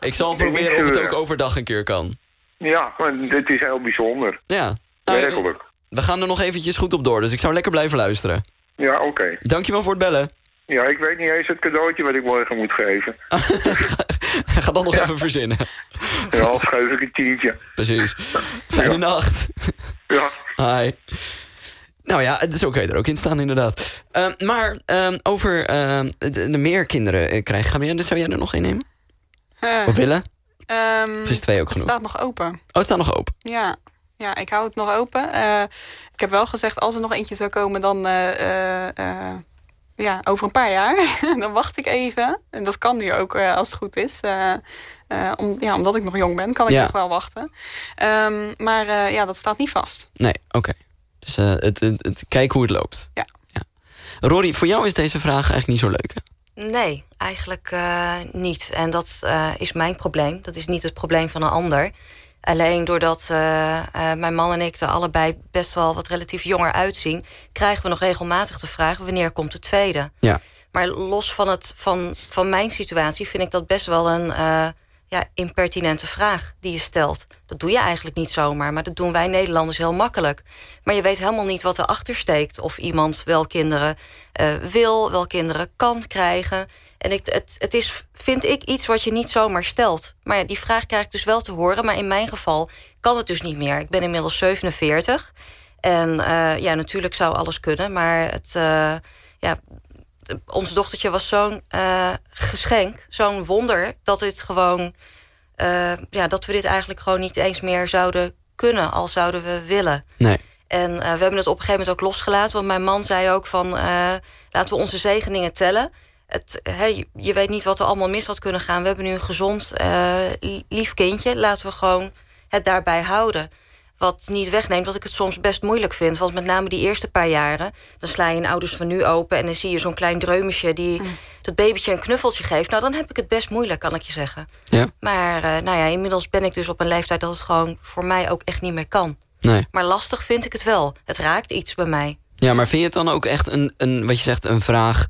Ik zal proberen of het ook overdag een keer kan. Ja, maar dit is heel bijzonder. Ja. Nou, we gaan er nog eventjes goed op door, dus ik zou lekker blijven luisteren. Ja, oké. Dankjewel voor het bellen. Ja, ik weet niet eens het cadeautje wat ik morgen moet geven. Ga dan nog even verzinnen. Ja, geef ik een tientje. Precies. Fijne Ja. nacht. Ja. Hi. Nou ja, het is ook er ook in staan inderdaad. Ehm, maar ehm, over ehm, de, de meer kinderen eh, krijgen. Gabrielle, zou jij er nog een nemen? Eh, Of willen? ehm, Of is twee ook het genoeg? staat nog open. Oh, het staat nog open. Ja, ja ik hou het nog open. Eh, ik heb wel gezegd, als er nog eentje zou komen, dan eh, eh, eh, ja, over een paar jaar. dan wacht ik even. En dat kan nu ook, eh, als het goed is. Eh, eh, om, ja, omdat ik nog jong ben, kan ik Ja. nog wel wachten. Ehm, maar eh, ja, dat staat niet vast. Nee, oké. Dus eh, het, het, het- kijk hoe het loopt. Ja. Rory, voor jou is deze vraag eigenlijk niet zo leuk. hè? Nee, eigenlijk eh, niet. En dat eh, is mijn probleem. Dat is niet het probleem van een ander. Alleen doordat uh, uh, mijn man en ik er allebei best wel wat relatief jonger uitzien... krijgen we nog regelmatig de vraag wanneer komt de tweede. Ja. Maar los van, het, van, van mijn situatie vind ik dat best wel een uh, ja, impertinente vraag die je stelt. Dat doe je eigenlijk niet zomaar, maar dat doen wij Nederlanders heel makkelijk. Maar je weet helemaal niet wat erachter steekt. Of iemand wel kinderen wil, wel kinderen kan krijgen... En ik, het, het is, vind ik, iets wat je niet zomaar stelt. Maar ja, die vraag krijg ik dus wel te horen. Maar in mijn geval kan het dus niet meer. Ik ben inmiddels 47. En uh, ja, natuurlijk zou alles kunnen. Maar het, uh, ja, ons dochtertje was zo'n uh, geschenk. Zo'n wonder dat, het gewoon, ja, dat we dit eigenlijk gewoon niet eens meer zouden kunnen. Al zouden we willen. Nee. En we hebben het op een gegeven moment ook losgelaten. Want mijn man zei ook van... laten we onze zegeningen tellen het, he, je weet niet wat er allemaal mis had kunnen gaan. We hebben nu een gezond, uh, lief kindje. Laten we gewoon het daarbij houden. Wat niet wegneemt dat ik het soms best moeilijk vind. Want met name die eerste paar jaren... dan sla je een ouders van nu open... en dan zie je zo'n klein dreumesje die mm. dat babytje een knuffeltje geeft. Nou, dan heb ik het best moeilijk, kan ik je zeggen. Ja. Maar uh, nou ja, inmiddels ben ik dus op een leeftijd... dat het gewoon voor mij ook echt niet meer kan. Nee. Maar lastig vind ik het wel. Het raakt iets bij mij. Ja, maar vind je het dan ook echt een, een wat je zegt, een vraag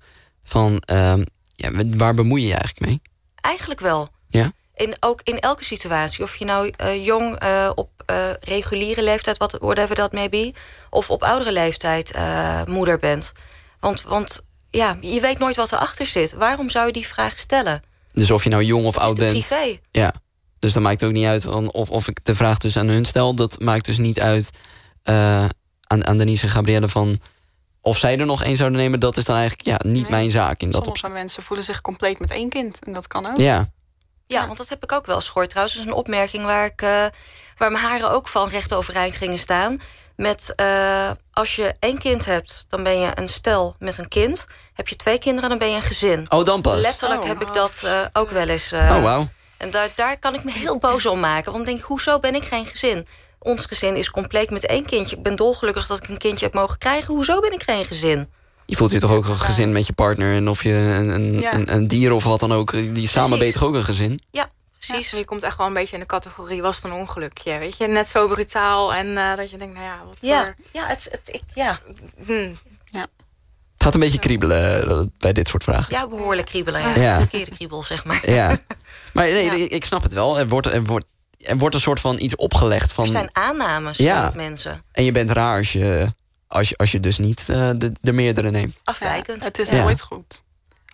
van uh, ja, waar bemoei je je eigenlijk mee? Eigenlijk wel. Ja? In, ook in elke situatie. Of je nou uh, jong uh, op uh, reguliere leeftijd, wat, whatever dat may be... of op oudere leeftijd moeder bent. Want, want ja, je weet nooit wat erachter zit. Waarom zou je die vraag stellen? Dus of je nou jong of het oud bent... privé. Ja, dus dat maakt ook niet uit of, of ik de vraag dus aan hun stel. Dat maakt dus niet uit aan, aan Denise en Gabrielle van of zij er nog één zouden nemen, dat is dan eigenlijk ja, niet Nee. mijn zaak. In dat Sommige opzicht. mensen voelen zich compleet met één kind. En dat kan ook. Ja, Ja, want dat heb ik ook wel eens gehoord. Trouwens, dat is een opmerking waar, ik, uh, waar mijn haren ook van recht overeind gingen staan. Met uh, als je één kind hebt, dan ben je een stel met een kind. Heb je twee kinderen, dan ben je een gezin. oh dan pas. Letterlijk Oh. heb ik dat uh, ook wel eens. oh wauw. En daar, daar kan ik me heel boos om maken. Want dan denk ik, hoezo ben ik geen gezin? Ons gezin is compleet met één kindje. Ik ben dolgelukkig dat ik een kindje heb mogen krijgen. Hoezo ben ik geen gezin? Je voelt je toch ook een gezin met je partner... en of je een, een, Ja. een, een dier of wat dan ook... die samen Precies. beet toch ook een gezin? Ja, precies. Je komt echt wel een beetje in de categorie was het een ongelukje, weet je? Net zo brutaal en uh, dat je denkt, nou ja, wat Ja, voor... ja, het, het, ik, ja. Hm. Het gaat een beetje kriebelen eh, bij dit soort vragen. ja, behoorlijk kriebelen. Ja. Ja. Verkeerde kriebel, zeg maar. Ja. Maar nee, Ja. ik- ik snap het wel. Er wordt, er, wordt, er wordt een soort van iets opgelegd van... Er zijn aannames Ja. van mensen. En je bent raar als je, als je, als je dus niet eh, de, de meerdere neemt. Afwijkend. Ja, het is Ja. nooit goed.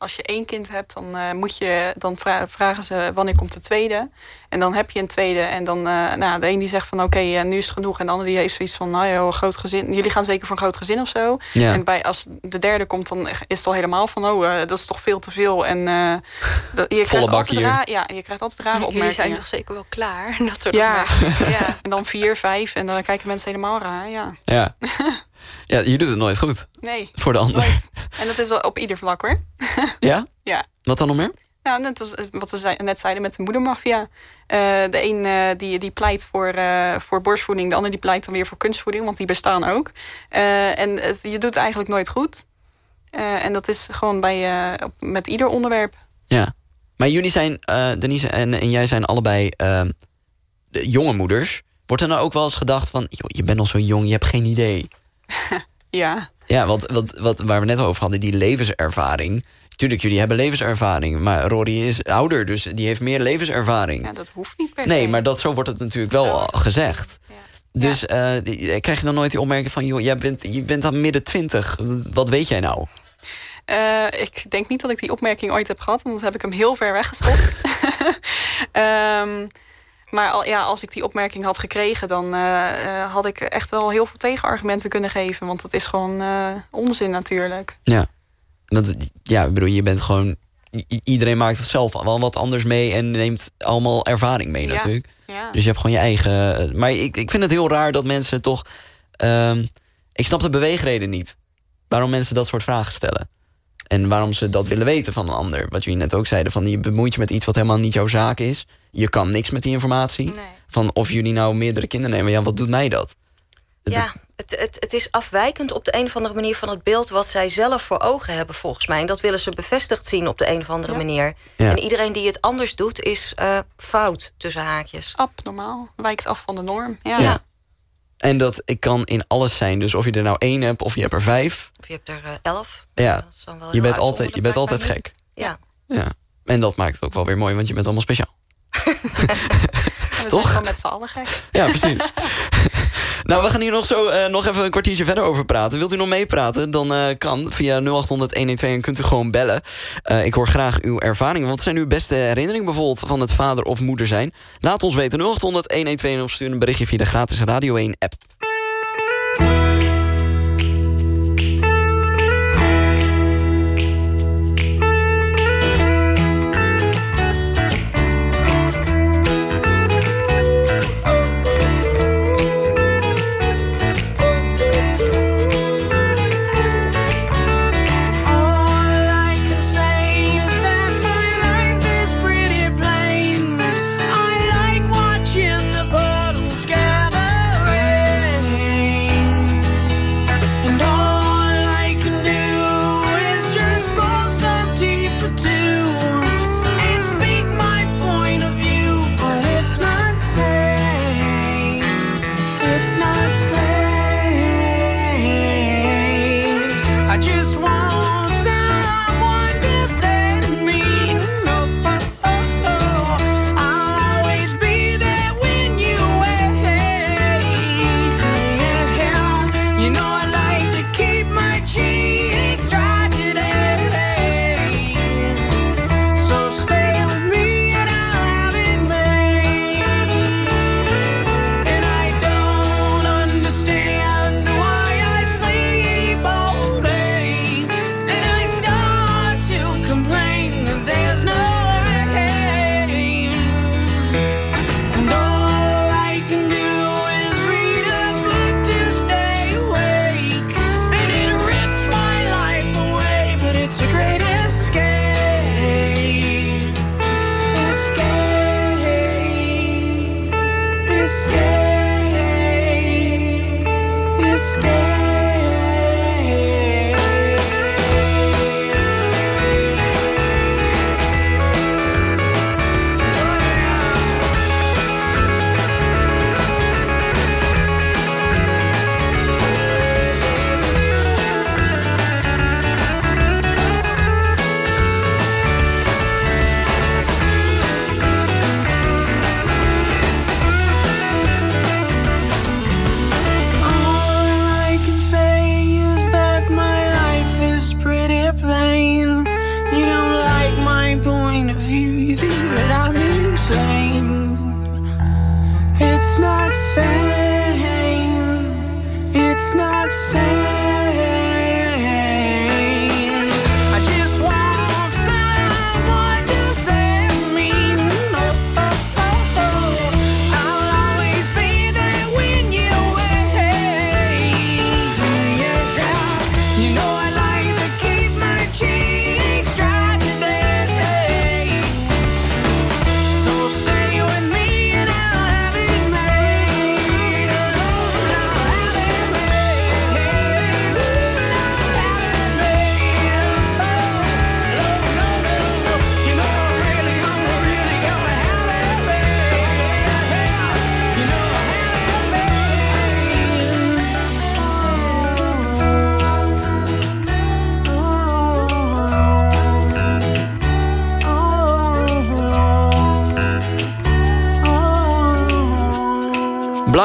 Als je één kind hebt, dan, uh, moet je, dan vra vragen ze wanneer komt de tweede. En dan heb je een tweede. En dan, uh, nou, de een die zegt van oké, okay, uh, nu is het genoeg. En de ander die heeft zoiets van, nou ja, een groot gezin. Jullie gaan zeker voor een groot gezin of zo. Ja. En bij, als de derde komt, dan is het al helemaal van, oh, uh, dat is toch veel te veel. En uh, dat, je, Volle krijgt altijd hier. ra- ja, je krijgt altijd rare Jullie zijn opmerkingen. nog zeker wel klaar. Dat soort Ja. opmerkingen. ja. En dan vier, vijf. En dan kijken mensen helemaal raar. Ja, Ja. Ja, je doet het nooit goed nee, voor de ander. nooit. En dat is op ieder vlak hoor. Ja? Ja. Wat dan nog meer? Nou, net als eh, wat we net zeiden met de moedermafia. Uh, de een uh, die, die pleit voor, uh, voor borstvoeding, de ander die pleit dan weer voor kunstvoeding, want die bestaan ook. En het, je doet het eigenlijk nooit goed. En dat is gewoon bij, op, met ieder onderwerp. Ja. Maar jullie zijn, Denise en, en jij zijn allebei uh, jonge moeders. Wordt er nou ook wel eens gedacht van, joh, je bent nog zo jong, je hebt geen idee. ja. Ja, wat, wat, wat, waar we net over hadden, die levenservaring. Tuurlijk, jullie hebben levenservaring. Maar Rory is ouder, dus die heeft meer levenservaring. Ja, dat hoeft niet per Nee, se. maar dat, zo wordt het natuurlijk wel Zo. gezegd. Ja. Dus uh, krijg je dan nooit die opmerking van... joh, jij bent, je bent aan midden twintig. Wat weet jij nou? Uh, ik denk niet dat ik die opmerking ooit heb gehad. Anders heb ik hem heel ver weggestopt. um, maar al, ja, als ik die opmerking had gekregen... dan uh, uh, had ik echt wel heel veel tegenargumenten kunnen geven. Want dat is gewoon uh, onzin natuurlijk. Ja. Dat, ja, ik bedoel, je bent gewoon... I iedereen maakt zelf wel wat anders mee... en neemt allemaal ervaring mee Ja. natuurlijk. Ja. Dus je hebt gewoon je eigen... Maar ik, ik vind het heel raar dat mensen toch... Um, ik snap de beweegreden niet. Waarom mensen dat soort vragen stellen. En waarom ze dat willen weten van een ander. Wat jullie net ook zeiden, van je bemoeit je met iets wat helemaal niet jouw zaak is. Je kan niks met die informatie. Nee. Van of jullie nou meerdere kinderen nemen, ja, wat doet mij dat? Ja, Het, het, het is afwijkend op de een of andere manier van het beeld... wat zij zelf voor ogen hebben, volgens mij. En dat willen ze bevestigd zien op de een of andere manier. Ja. En iedereen die het anders doet, is eh, fout, tussen haakjes. Abnormaal, wijkt af van de norm. Ja. Ja. En dat ik kan in alles zijn. Dus of je er nou één hebt of je hebt er vijf. Of je hebt er eh, elf. Ja, Dat is dan wel je bent altijd, je bent altijd gek. Ja. Ja. En dat maakt het ook wel weer mooi, want je bent allemaal speciaal. We Toch? zijn gewoon met z'n allen gek. Ja, precies. nou, we gaan hier nog zo eh, nog even een kwartiertje verder over praten. Wilt u nog meepraten? Dan eh, kan via 0800 112 en kunt u gewoon bellen. Eh, ik hoor graag uw ervaringen. Wat zijn uw beste herinneringen bijvoorbeeld van het vader of moeder zijn? Laat ons weten 0800 112 of stuur een berichtje via de gratis Radio 1 app.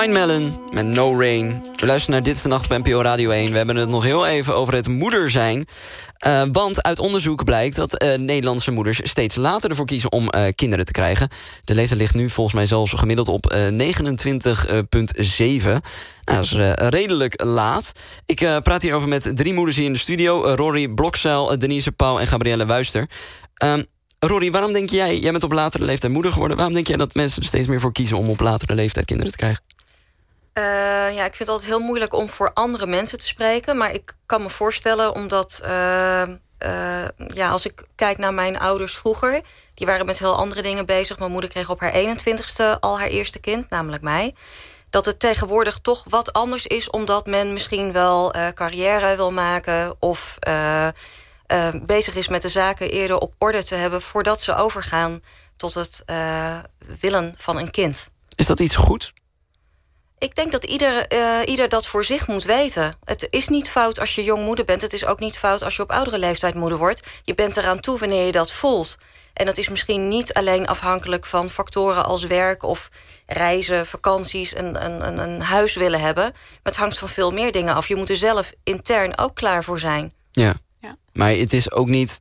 Blind met No Rain. We luisteren naar Dit is de Nacht bij NPO Radio 1. We hebben het nog heel even over het moeder zijn. Eh, want uit onderzoek blijkt dat eh, Nederlandse moeders steeds later ervoor kiezen om eh, kinderen te krijgen. De leeftijd ligt nu volgens mij zelfs gemiddeld op eh, 29,7. Nou, dat is redelijk laat. Ik praat hierover met drie moeders hier in de studio. Rory Blokzeil, Denise Pauw en Gabrielle Wuister. Ehm, Rory, waarom denk jij, jij bent op latere leeftijd moeder geworden... waarom denk jij dat mensen er steeds meer voor kiezen om op latere leeftijd kinderen te krijgen? Eh, ja, ik vind het altijd heel moeilijk om voor andere mensen te spreken. Maar ik kan me voorstellen, omdat... eh, eh, ja, als ik kijk naar mijn ouders vroeger... die waren met heel andere dingen bezig. Mijn moeder kreeg op haar 21ste al haar eerste kind, namelijk mij. dat het tegenwoordig toch wat anders is... omdat men misschien wel carrière wil maken... of bezig is met de zaken eerder op orde te hebben... voordat ze overgaan tot het willen van een kind. Is dat iets goed? Ik denk dat ieder, uh, ieder dat voor zich moet weten. Het is niet fout als je jong moeder bent. Het is ook niet fout als je op oudere leeftijd moeder wordt. Je bent eraan toe wanneer je dat voelt. En dat is misschien niet alleen afhankelijk van factoren als werk... of reizen, vakanties, en een, een, een huis willen hebben. Maar het hangt van veel meer dingen af. Je moet er zelf intern ook klaar voor zijn. Ja, ja. maar het is ook niet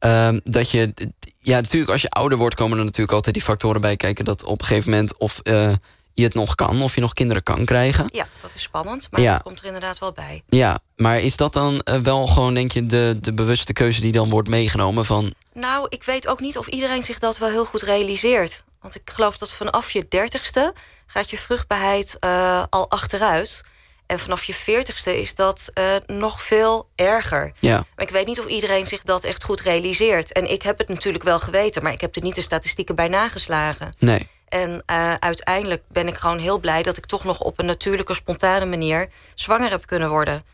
uh, dat je... Ja, natuurlijk als je ouder wordt komen er natuurlijk altijd die factoren bij kijken... dat op een gegeven moment of... Uh, je het nog kan, of je nog kinderen kan krijgen. Ja, dat is spannend, maar ja. dat komt er inderdaad wel bij. Ja, maar is dat dan uh, wel gewoon, denk je, de, de bewuste keuze die dan wordt meegenomen van... Nou, ik weet ook niet of iedereen zich dat wel heel goed realiseert. Want ik geloof dat vanaf je dertigste gaat je vruchtbaarheid uh, al achteruit. En vanaf je veertigste is dat uh, nog veel erger. Ja. Maar ik weet niet of iedereen zich dat echt goed realiseert. En ik heb het natuurlijk wel geweten, maar ik heb er niet de statistieken bij nageslagen. Nee. En uh, uiteindelijk ben ik gewoon heel blij... dat ik toch nog op een natuurlijke, spontane manier... zwanger heb kunnen worden.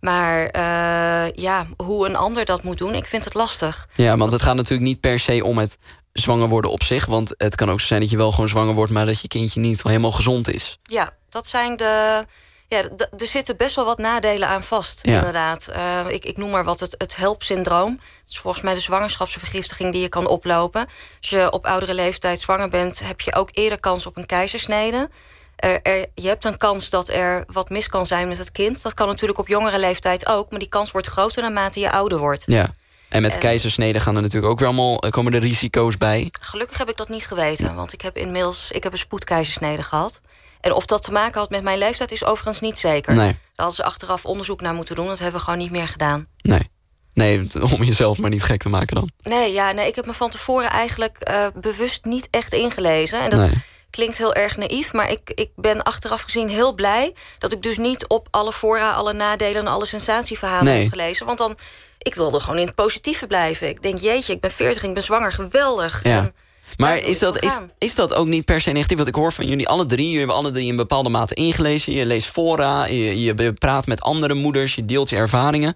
Maar uh, ja, hoe een ander dat moet doen, ik vind het lastig. Ja, want het gaat natuurlijk niet per se om het zwanger worden op zich. Want het kan ook zijn dat je wel gewoon zwanger wordt... maar dat je kindje niet helemaal gezond is. Ja, dat zijn de ja, er zitten best wel wat nadelen aan vast, ja. inderdaad. Uh, ik, ik noem maar wat het, het helpsyndroom. Dat is volgens mij de zwangerschapsvergiftiging die je kan oplopen. Als je op oudere leeftijd zwanger bent... heb je ook eerder kans op een keizersnede. Er, er, je hebt een kans dat er wat mis kan zijn met het kind. Dat kan natuurlijk op jongere leeftijd ook... maar die kans wordt groter naarmate je ouder wordt. Ja. En met en, keizersnede gaan er natuurlijk ook weer allemaal komen er risico's bij. Gelukkig heb ik dat niet geweten. Want ik heb inmiddels ik heb een spoedkeizersnede gehad. En of dat te maken had met mijn leeftijd is overigens niet zeker. Nee. Daar hadden ze achteraf onderzoek naar moeten doen. Dat hebben we gewoon niet meer gedaan. Nee. Nee, om jezelf maar niet gek te maken dan. Nee, ja, nee ik heb me van tevoren eigenlijk uh, bewust niet echt ingelezen. En dat nee. klinkt heel erg naïef. Maar ik, ik ben achteraf gezien heel blij... dat ik dus niet op alle fora, alle nadelen... en alle sensatieverhalen nee. heb gelezen. Want dan, ik wilde gewoon in het positieve blijven. Ik denk, jeetje, ik ben 40, ik ben zwanger, geweldig. Ja. En, maar is dat, is, is dat ook niet per se negatief? Want ik hoor van jullie alle drie, jullie hebben alle drie in bepaalde mate ingelezen. Je leest fora, je, je praat met andere moeders, je deelt je ervaringen.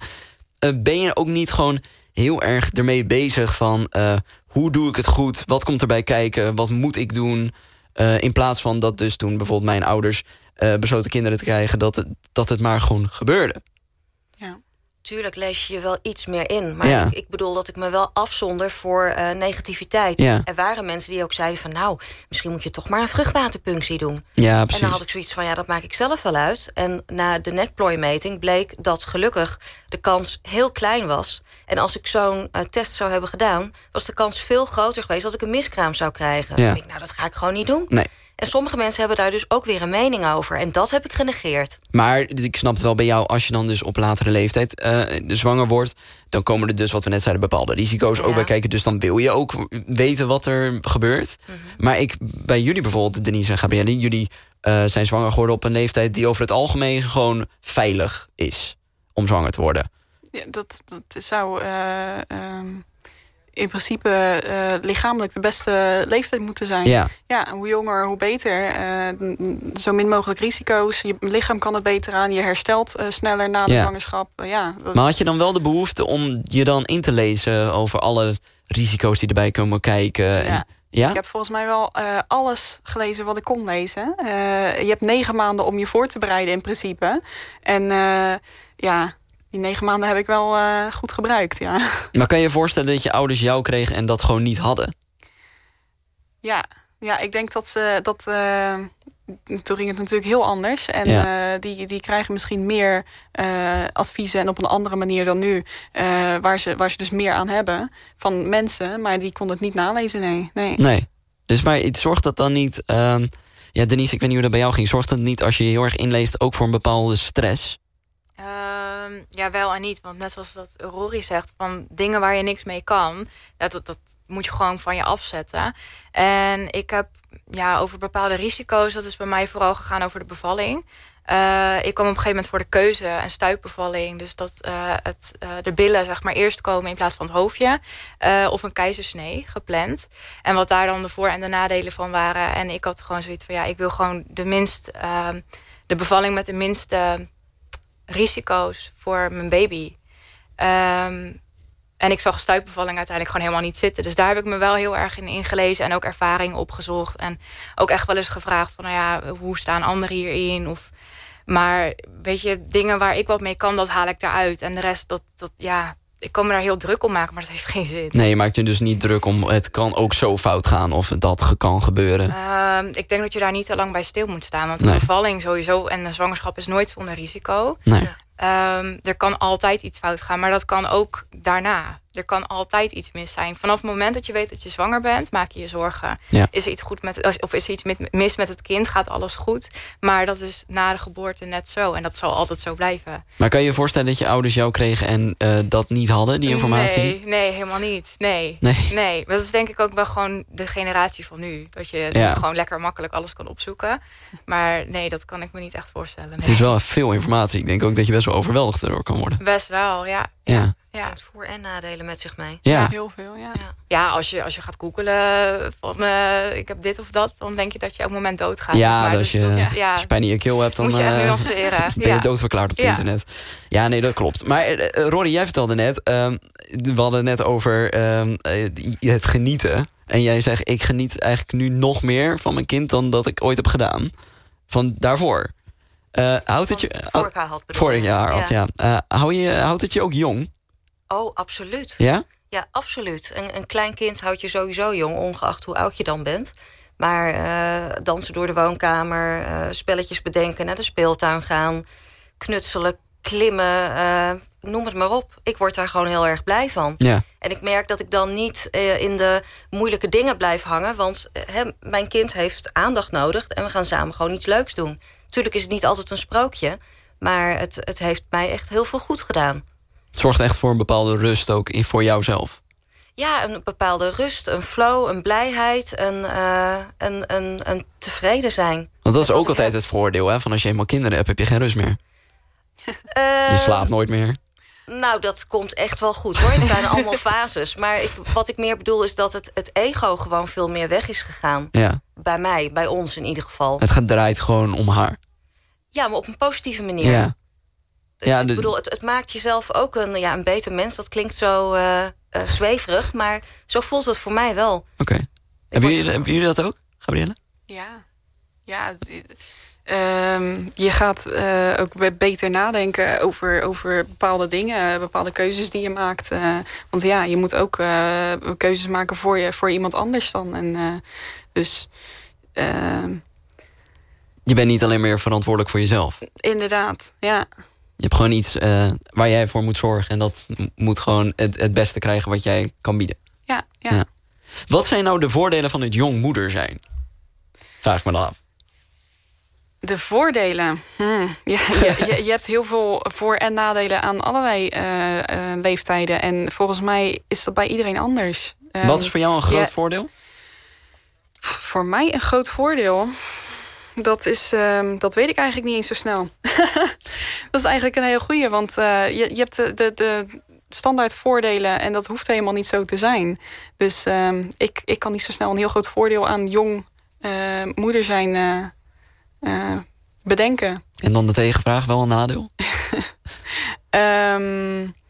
Uh, ben je ook niet gewoon heel erg ermee bezig van... Uh, hoe doe ik het goed, wat komt erbij kijken, wat moet ik doen... Uh, in plaats van dat dus toen bijvoorbeeld mijn ouders besloten kinderen te krijgen... dat het, dat het maar gewoon gebeurde. Tuurlijk lees je je wel iets meer in. Maar ja. ik, ik, bedoel dat ik me wel afzonder voor uh, negativiteit. Ja. Er waren mensen die ook zeiden van... nou, misschien moet je toch maar een vruchtwaterpunctie doen. Ja, en precies. dan had ik zoiets van, ja, dat maak ik zelf wel uit. En na de nekplooimeting bleek dat gelukkig de kans heel klein was. En als ik zo'n uh, test zou hebben gedaan... was de kans veel groter geweest dat ik een miskraam zou krijgen. Ja. Ik denk, nou, dat ga ik gewoon niet doen. Nee. En sommige mensen hebben daar dus ook weer een mening over. En dat heb ik genegeerd. Maar ik snap het wel bij jou, als je dan dus op latere leeftijd uh, zwanger wordt... dan komen er dus, wat we net zeiden, bepaalde risico's ja. ook bij kijken. Dus dan wil je ook weten wat er gebeurt. Mhm. Mm -hmm. Maar ik, bij jullie bijvoorbeeld, Denise en Gabrielle... jullie uh, zijn zwanger geworden op een leeftijd die over het algemeen gewoon veilig is... om zwanger te worden. Ja, dat, dat zou... Uh, um in principe uh, lichamelijk de beste leeftijd moeten zijn. Ja. ja hoe jonger, hoe beter. Uh, zo min mogelijk risico's. Je lichaam kan het beter aan. Je herstelt uh, sneller na de ja. zwangerschap. ja. Maar had je dan wel de behoefte om je dan in te lezen... over alle risico's die erbij komen kijken? Ja. En, ja? Ik heb volgens mij wel alles gelezen wat ik kon lezen. je hebt negen maanden om je voor te bereiden in principe. En ja die negen maanden heb ik wel uh, goed gebruikt, ja. Maar kan je je voorstellen dat je ouders jou kregen en dat gewoon niet hadden? Ja, ja ik denk dat ze... Dat, uh, toen ging het natuurlijk heel anders. En ja. uh, die, die krijgen misschien meer adviezen... en op een andere manier dan nu... waar, ze, waar ze dus meer aan hebben van mensen. Maar die konden het niet nalezen, nee. Nee, nee. Dus maar het zorgt dat dan niet... Um, ja, Denise, ik weet niet hoe dat bij jou ging. Zorgt dat niet als je je heel erg inleest... ook voor een bepaalde stress? Um, ja, wel en niet. Want net zoals dat Rory zegt, van dingen waar je niks mee kan, dat, dat, dat moet je gewoon van je afzetten. En ik heb ja, over bepaalde risico's, dat is bij mij vooral gegaan over de bevalling. Uh, ik kwam op een gegeven moment voor de keuze, een stuipbevalling. Dus dat uh, het, uh, de billen zeg maar eerst komen in plaats van het hoofdje. of een keizersnee gepland. En wat daar dan de voor- en de nadelen van waren. En ik had gewoon zoiets van ja, ik wil gewoon de minst... Ehm, de bevalling met de minste risico's voor mijn baby. Um, en ik zag stuipbevalling uiteindelijk gewoon helemaal niet zitten. Dus daar heb ik me wel heel erg in ingelezen. En ook ervaring opgezocht. En ook echt wel eens gevraagd van... nou ja, hoe staan anderen hierin? Of, maar weet je, dingen waar ik wat mee kan, dat haal ik eruit. En de rest, dat, dat ja... Ik kan me daar heel druk om maken, maar dat heeft geen zin. Nee, je maakt je dus niet druk om... het kan ook zo fout gaan of dat kan gebeuren. Uh, ik denk dat je daar niet te lang bij stil moet staan. Want een bevalling sowieso en een zwangerschap is nooit zonder risico. Nee. Um, er kan altijd iets fout gaan, maar dat kan ook daarna. Er kan altijd iets mis zijn. Vanaf het moment dat je weet dat je zwanger bent, maak je je zorgen. Is er iets goed met of is er iets mis met het kind? Gaat alles goed? Maar dat is na de geboorte net zo. En dat zal altijd zo blijven. Maar kan je je voorstellen dat je ouders jou kregen en uh, dat niet hadden, die informatie? Nee, nee helemaal niet. Nee. Nee. nee. Dat is denk ik ook wel gewoon de generatie van nu. Dat je ja. gewoon lekker makkelijk alles kan opzoeken. Maar nee, dat kan ik me niet echt voorstellen. Nee. Het is wel veel informatie. Ik denk ook dat je best wel overweldigd erdoor kan worden. Best wel, ja. Ja. Ja. Het voor- en nadelen met zich mee. Ja. Heel veel, ja. Ja, ja als, je, als je gaat googelen van uh, ik heb dit of dat... dan denk je dat je op het moment doodgaat. Ja, maar, als, dus, je, dat, ja. als je pijn in je keel hebt... dan Moet je echt uh, nuanceren. ben je ja. doodverklaard op het internet. Ja, nee, dat klopt. Maar uh, Rory, jij vertelde net... Um, we hadden het net over um, het genieten. En jij zegt, ik geniet eigenlijk nu nog meer van mijn kind... dan dat ik ooit heb gedaan. Van daarvoor. Uh, houdt het je, vorig jaar had. Vorig jaar had, ja. Uh, hou je, houdt het je ook jong? Oh, absoluut. Ja? Ja, absoluut. Een, een klein kind houdt je sowieso jong, ongeacht hoe oud je dan bent. Maar uh, dansen door de woonkamer, uh, spelletjes bedenken, naar de speeltuin gaan... knutselen, klimmen, uh, noem het maar op. Ik word daar gewoon heel erg blij van. Ja. En ik merk dat ik dan niet in de moeilijke dingen blijf hangen... want mijn kind heeft aandacht nodig en we gaan samen gewoon iets leuks doen. Tuurlijk is het niet altijd een sprookje... maar het, het heeft mij echt heel veel goed gedaan. Het zorgt echt voor een bepaalde rust ook in, voor jouzelf. Ja, een bepaalde rust, een flow, een blijheid, een, uh, een, een, een tevreden zijn. Want dat is ook altijd heb. het voordeel, hè? Van als je eenmaal kinderen hebt, heb je geen rust meer. Uh, je slaapt nooit meer. Nou, dat komt echt wel goed, hoor. Het zijn allemaal fases. Maar ik, wat ik meer bedoel is dat het, het ego gewoon veel meer weg is gegaan. Ja. Bij mij, bij ons in ieder geval. Het gaat draait gewoon om haar. Ja, maar op een positieve manier. Ja. Ja, ik bedoel, het, het, maakt jezelf ook een, ja, een beter mens. Dat klinkt zo uh, uh, zweverig, maar zo voelt het voor mij wel. Oké. Okay. Hebben, jullie, hebben jullie dat ook, Gabrielle? Ja. Ja, um, je gaat uh, ook beter nadenken over, over bepaalde dingen, bepaalde keuzes die je maakt. want ja, je moet ook keuzes maken voor, je, voor iemand anders dan. En, dus... ehm, je bent niet alleen meer verantwoordelijk voor jezelf. Inderdaad, ja. Je hebt gewoon iets uh, waar jij voor moet zorgen. En dat moet gewoon het, het beste krijgen wat jij kan bieden. Ja, ja, ja. Wat zijn nou de voordelen van het jong moeder zijn? Vraag ik me dan af. De voordelen? Hmm. Ja, je, je, je, hebt heel veel voor- en nadelen aan allerlei uh, uh, leeftijden. En volgens mij is dat bij iedereen anders. Wat is voor jou een groot ja, voordeel? Voor mij een groot voordeel? Dat, is, uh, dat weet ik eigenlijk niet eens zo snel. dat is eigenlijk een heel goeie, want uh, je, je hebt de, de, de standaard voordelen... en dat hoeft helemaal niet zo te zijn. Dus uh, ik, ik kan niet zo snel een heel groot voordeel aan jong uh, moeder zijn uh, bedenken. En dan de tegenvraag, wel een nadeel? um,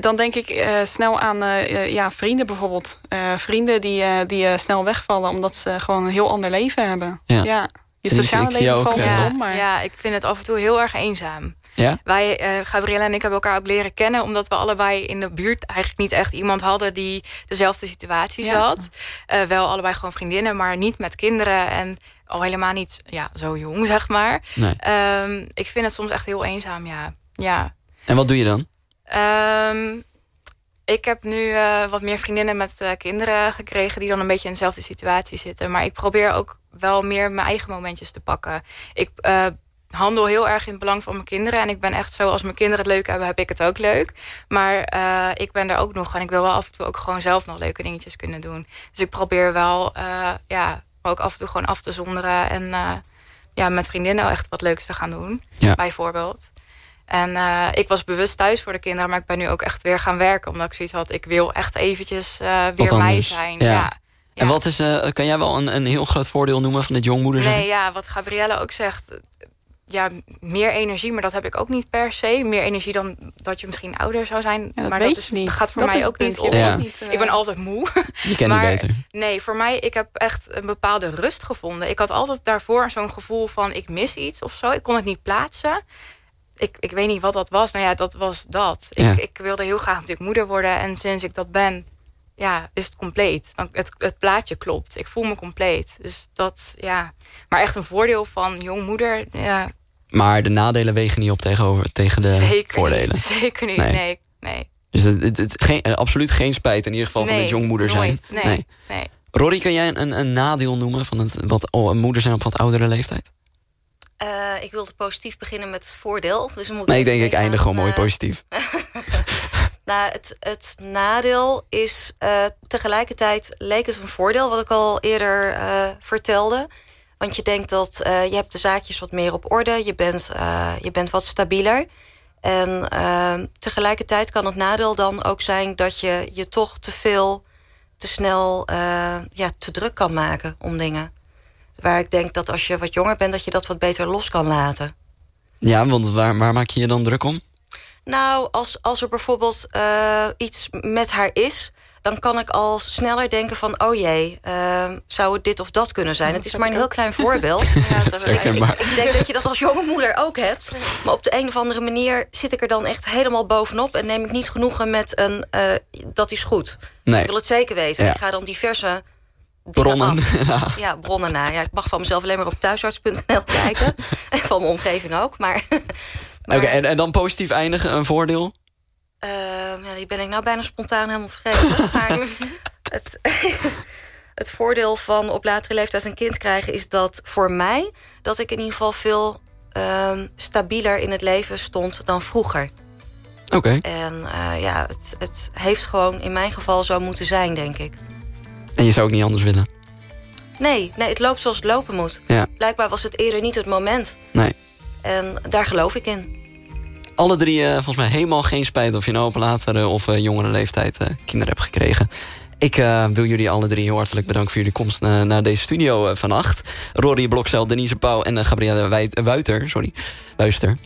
dan denk ik uh, snel aan uh, ja, vrienden bijvoorbeeld. Uh, vrienden die, die snel wegvallen omdat ze gewoon een heel ander leven hebben. Ja. ja. Je sociale ik, ik leven ook, valt ja, om. Maar... ja, ik vind het af en toe heel erg eenzaam. Ja? Wij, Gabriella en ik hebben elkaar ook leren kennen... omdat we allebei in de buurt eigenlijk niet echt iemand hadden... die dezelfde situatie Ja. zat. wel allebei gewoon vriendinnen, maar niet met kinderen... en al helemaal niet ja, zo jong, zeg maar. Nee. Um, ik vind het soms echt heel eenzaam, ja. ja. En wat doe je dan? Um, ik heb nu uh, wat meer vriendinnen met uh, kinderen gekregen... die dan een beetje in dezelfde situatie zitten. Maar ik probeer ook wel meer mijn eigen momentjes te pakken. Ik uh, handel heel erg in het belang van mijn kinderen. En ik ben echt zo, als mijn kinderen het leuk hebben... heb ik het ook leuk. Maar ik ben er ook nog. En ik wil wel af en toe ook gewoon zelf nog leuke dingetjes kunnen doen. Dus ik probeer wel, ja, ook af en toe gewoon af te zonderen... en ja, met vriendinnen echt wat leuks te gaan doen. Ja. Bijvoorbeeld. En eh, ik was bewust thuis voor de kinderen, maar ik ben nu ook echt weer gaan werken. Omdat ik zoiets had, ik wil echt eventjes eh, weer mij zijn. Ja. Ja. En wat is, eh, kan jij wel een, een heel groot voordeel noemen van dit jongmoeder zijn? Nee, ja, wat Gabrielle ook zegt. Ja, meer energie, maar dat heb ik ook niet per se. Meer energie dan dat je misschien ouder zou zijn. Ja, dat maar weet dat je niet. gaat voor Dat mij is ook niet op. Ja. Ik ben altijd moe. Je kent maar beter. nee, voor mij, ik heb echt een bepaalde rust gevonden. Ik had altijd daarvoor zo'n gevoel van ik mis iets of zo. Ik kon het niet plaatsen. Ik, ik weet niet wat dat was. Nou ja, dat was dat. Ja. Ik, ik wilde heel graag natuurlijk moeder worden. En sinds ik dat ben, ja, is het compleet. Dan, het, het plaatje klopt. Ik voel me compleet. Dus dat, ja. Maar echt een voordeel van jongmoeder, ja, Maar de nadelen wegen niet op tegenover, tegen de zeker voordelen. niet. Zeker niet, Nee. nee. nee, Dus het, het, het- geen, eh, absoluut geen spijt in ieder geval van Nee, het jongmoeder zijn. nooit. Nee, nee. Rory, kan jij een, een nadeel noemen van het wat, oh, een moeder zijn op wat oudere leeftijd? Eh, ik wilde positief beginnen met het voordeel. Dus moet Nee, ik denk ik eindig gewoon mooi eh, positief. Nou, het, het nadeel is eh, tegelijkertijd leek het een voordeel... wat ik al eerder vertelde. Want je denkt dat je hebt de zaakjes wat meer op orde. Je bent, je bent wat stabieler. En eh, tegelijkertijd kan het nadeel dan ook zijn... dat je je toch te veel, te snel, ja, te druk kan maken om dingen. Waar ik denk dat als je wat jonger bent... dat je dat wat beter los kan laten. Ja, want waar, waar maak je je dan druk om? Nou, als, als er bijvoorbeeld eh, iets met haar is... dan kan ik al sneller denken van... oh jee, eh, zou het dit of dat kunnen zijn? het is maar een heel klein voorbeeld. Ja, ik. Herkenbaar. ik, ik denk dat je dat als jonge moeder ook hebt. Maar op de een of andere manier zit ik er dan echt helemaal bovenop... en neem ik niet genoegen met een... eh, dat is goed. Nee. Ik wil het zeker weten. Ja. Ik ga dan diverse... Bronnen. Ja, bronnen na. Ja, ik mag van mezelf alleen maar op thuisarts.nl kijken. En van mijn omgeving ook. Maar, maar Oké, en, en dan positief eindigen, een voordeel? Ehm, ja, die ben ik nou bijna spontaan helemaal vergeten. maar het, het voordeel van op latere leeftijd een kind krijgen... is dat voor mij dat ik in ieder geval veel ehm, stabieler in het leven stond dan vroeger. Oké. En eh, ja, het, het heeft gewoon in mijn geval zo moeten zijn, denk ik. En je zou ook niet anders willen? Nee, nee, het loopt zoals het lopen moet. Ja, Blijkbaar was het eerder niet het moment. nee. En daar geloof ik in. Alle drie eh, volgens mij helemaal geen spijt... of je nou op latere of eh, jongere leeftijd eh, kinderen hebt gekregen. Ik wil jullie alle drie heel hartelijk bedanken voor jullie komst na- naar deze studio vannacht. Rory Blokcel, Denise Pauw en Gabrielle Wuiter. Sorry, Wuister.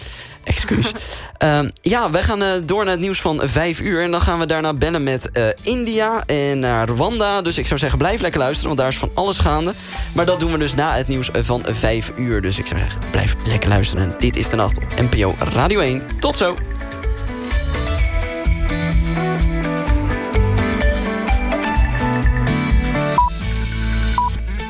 Excuus. Ehm, ja, wij gaan eh, door naar het nieuws van vijf uur. En dan gaan we daarna bellen met eh, India en naar Rwanda. Dus ik zou zeggen, blijf lekker luisteren, want daar is van alles gaande. Maar dat doen we dus na het nieuws van vijf uur. Dus ik zou zeggen, blijf lekker luisteren. Dit is de nacht op NPO Radio 1. Tot zo!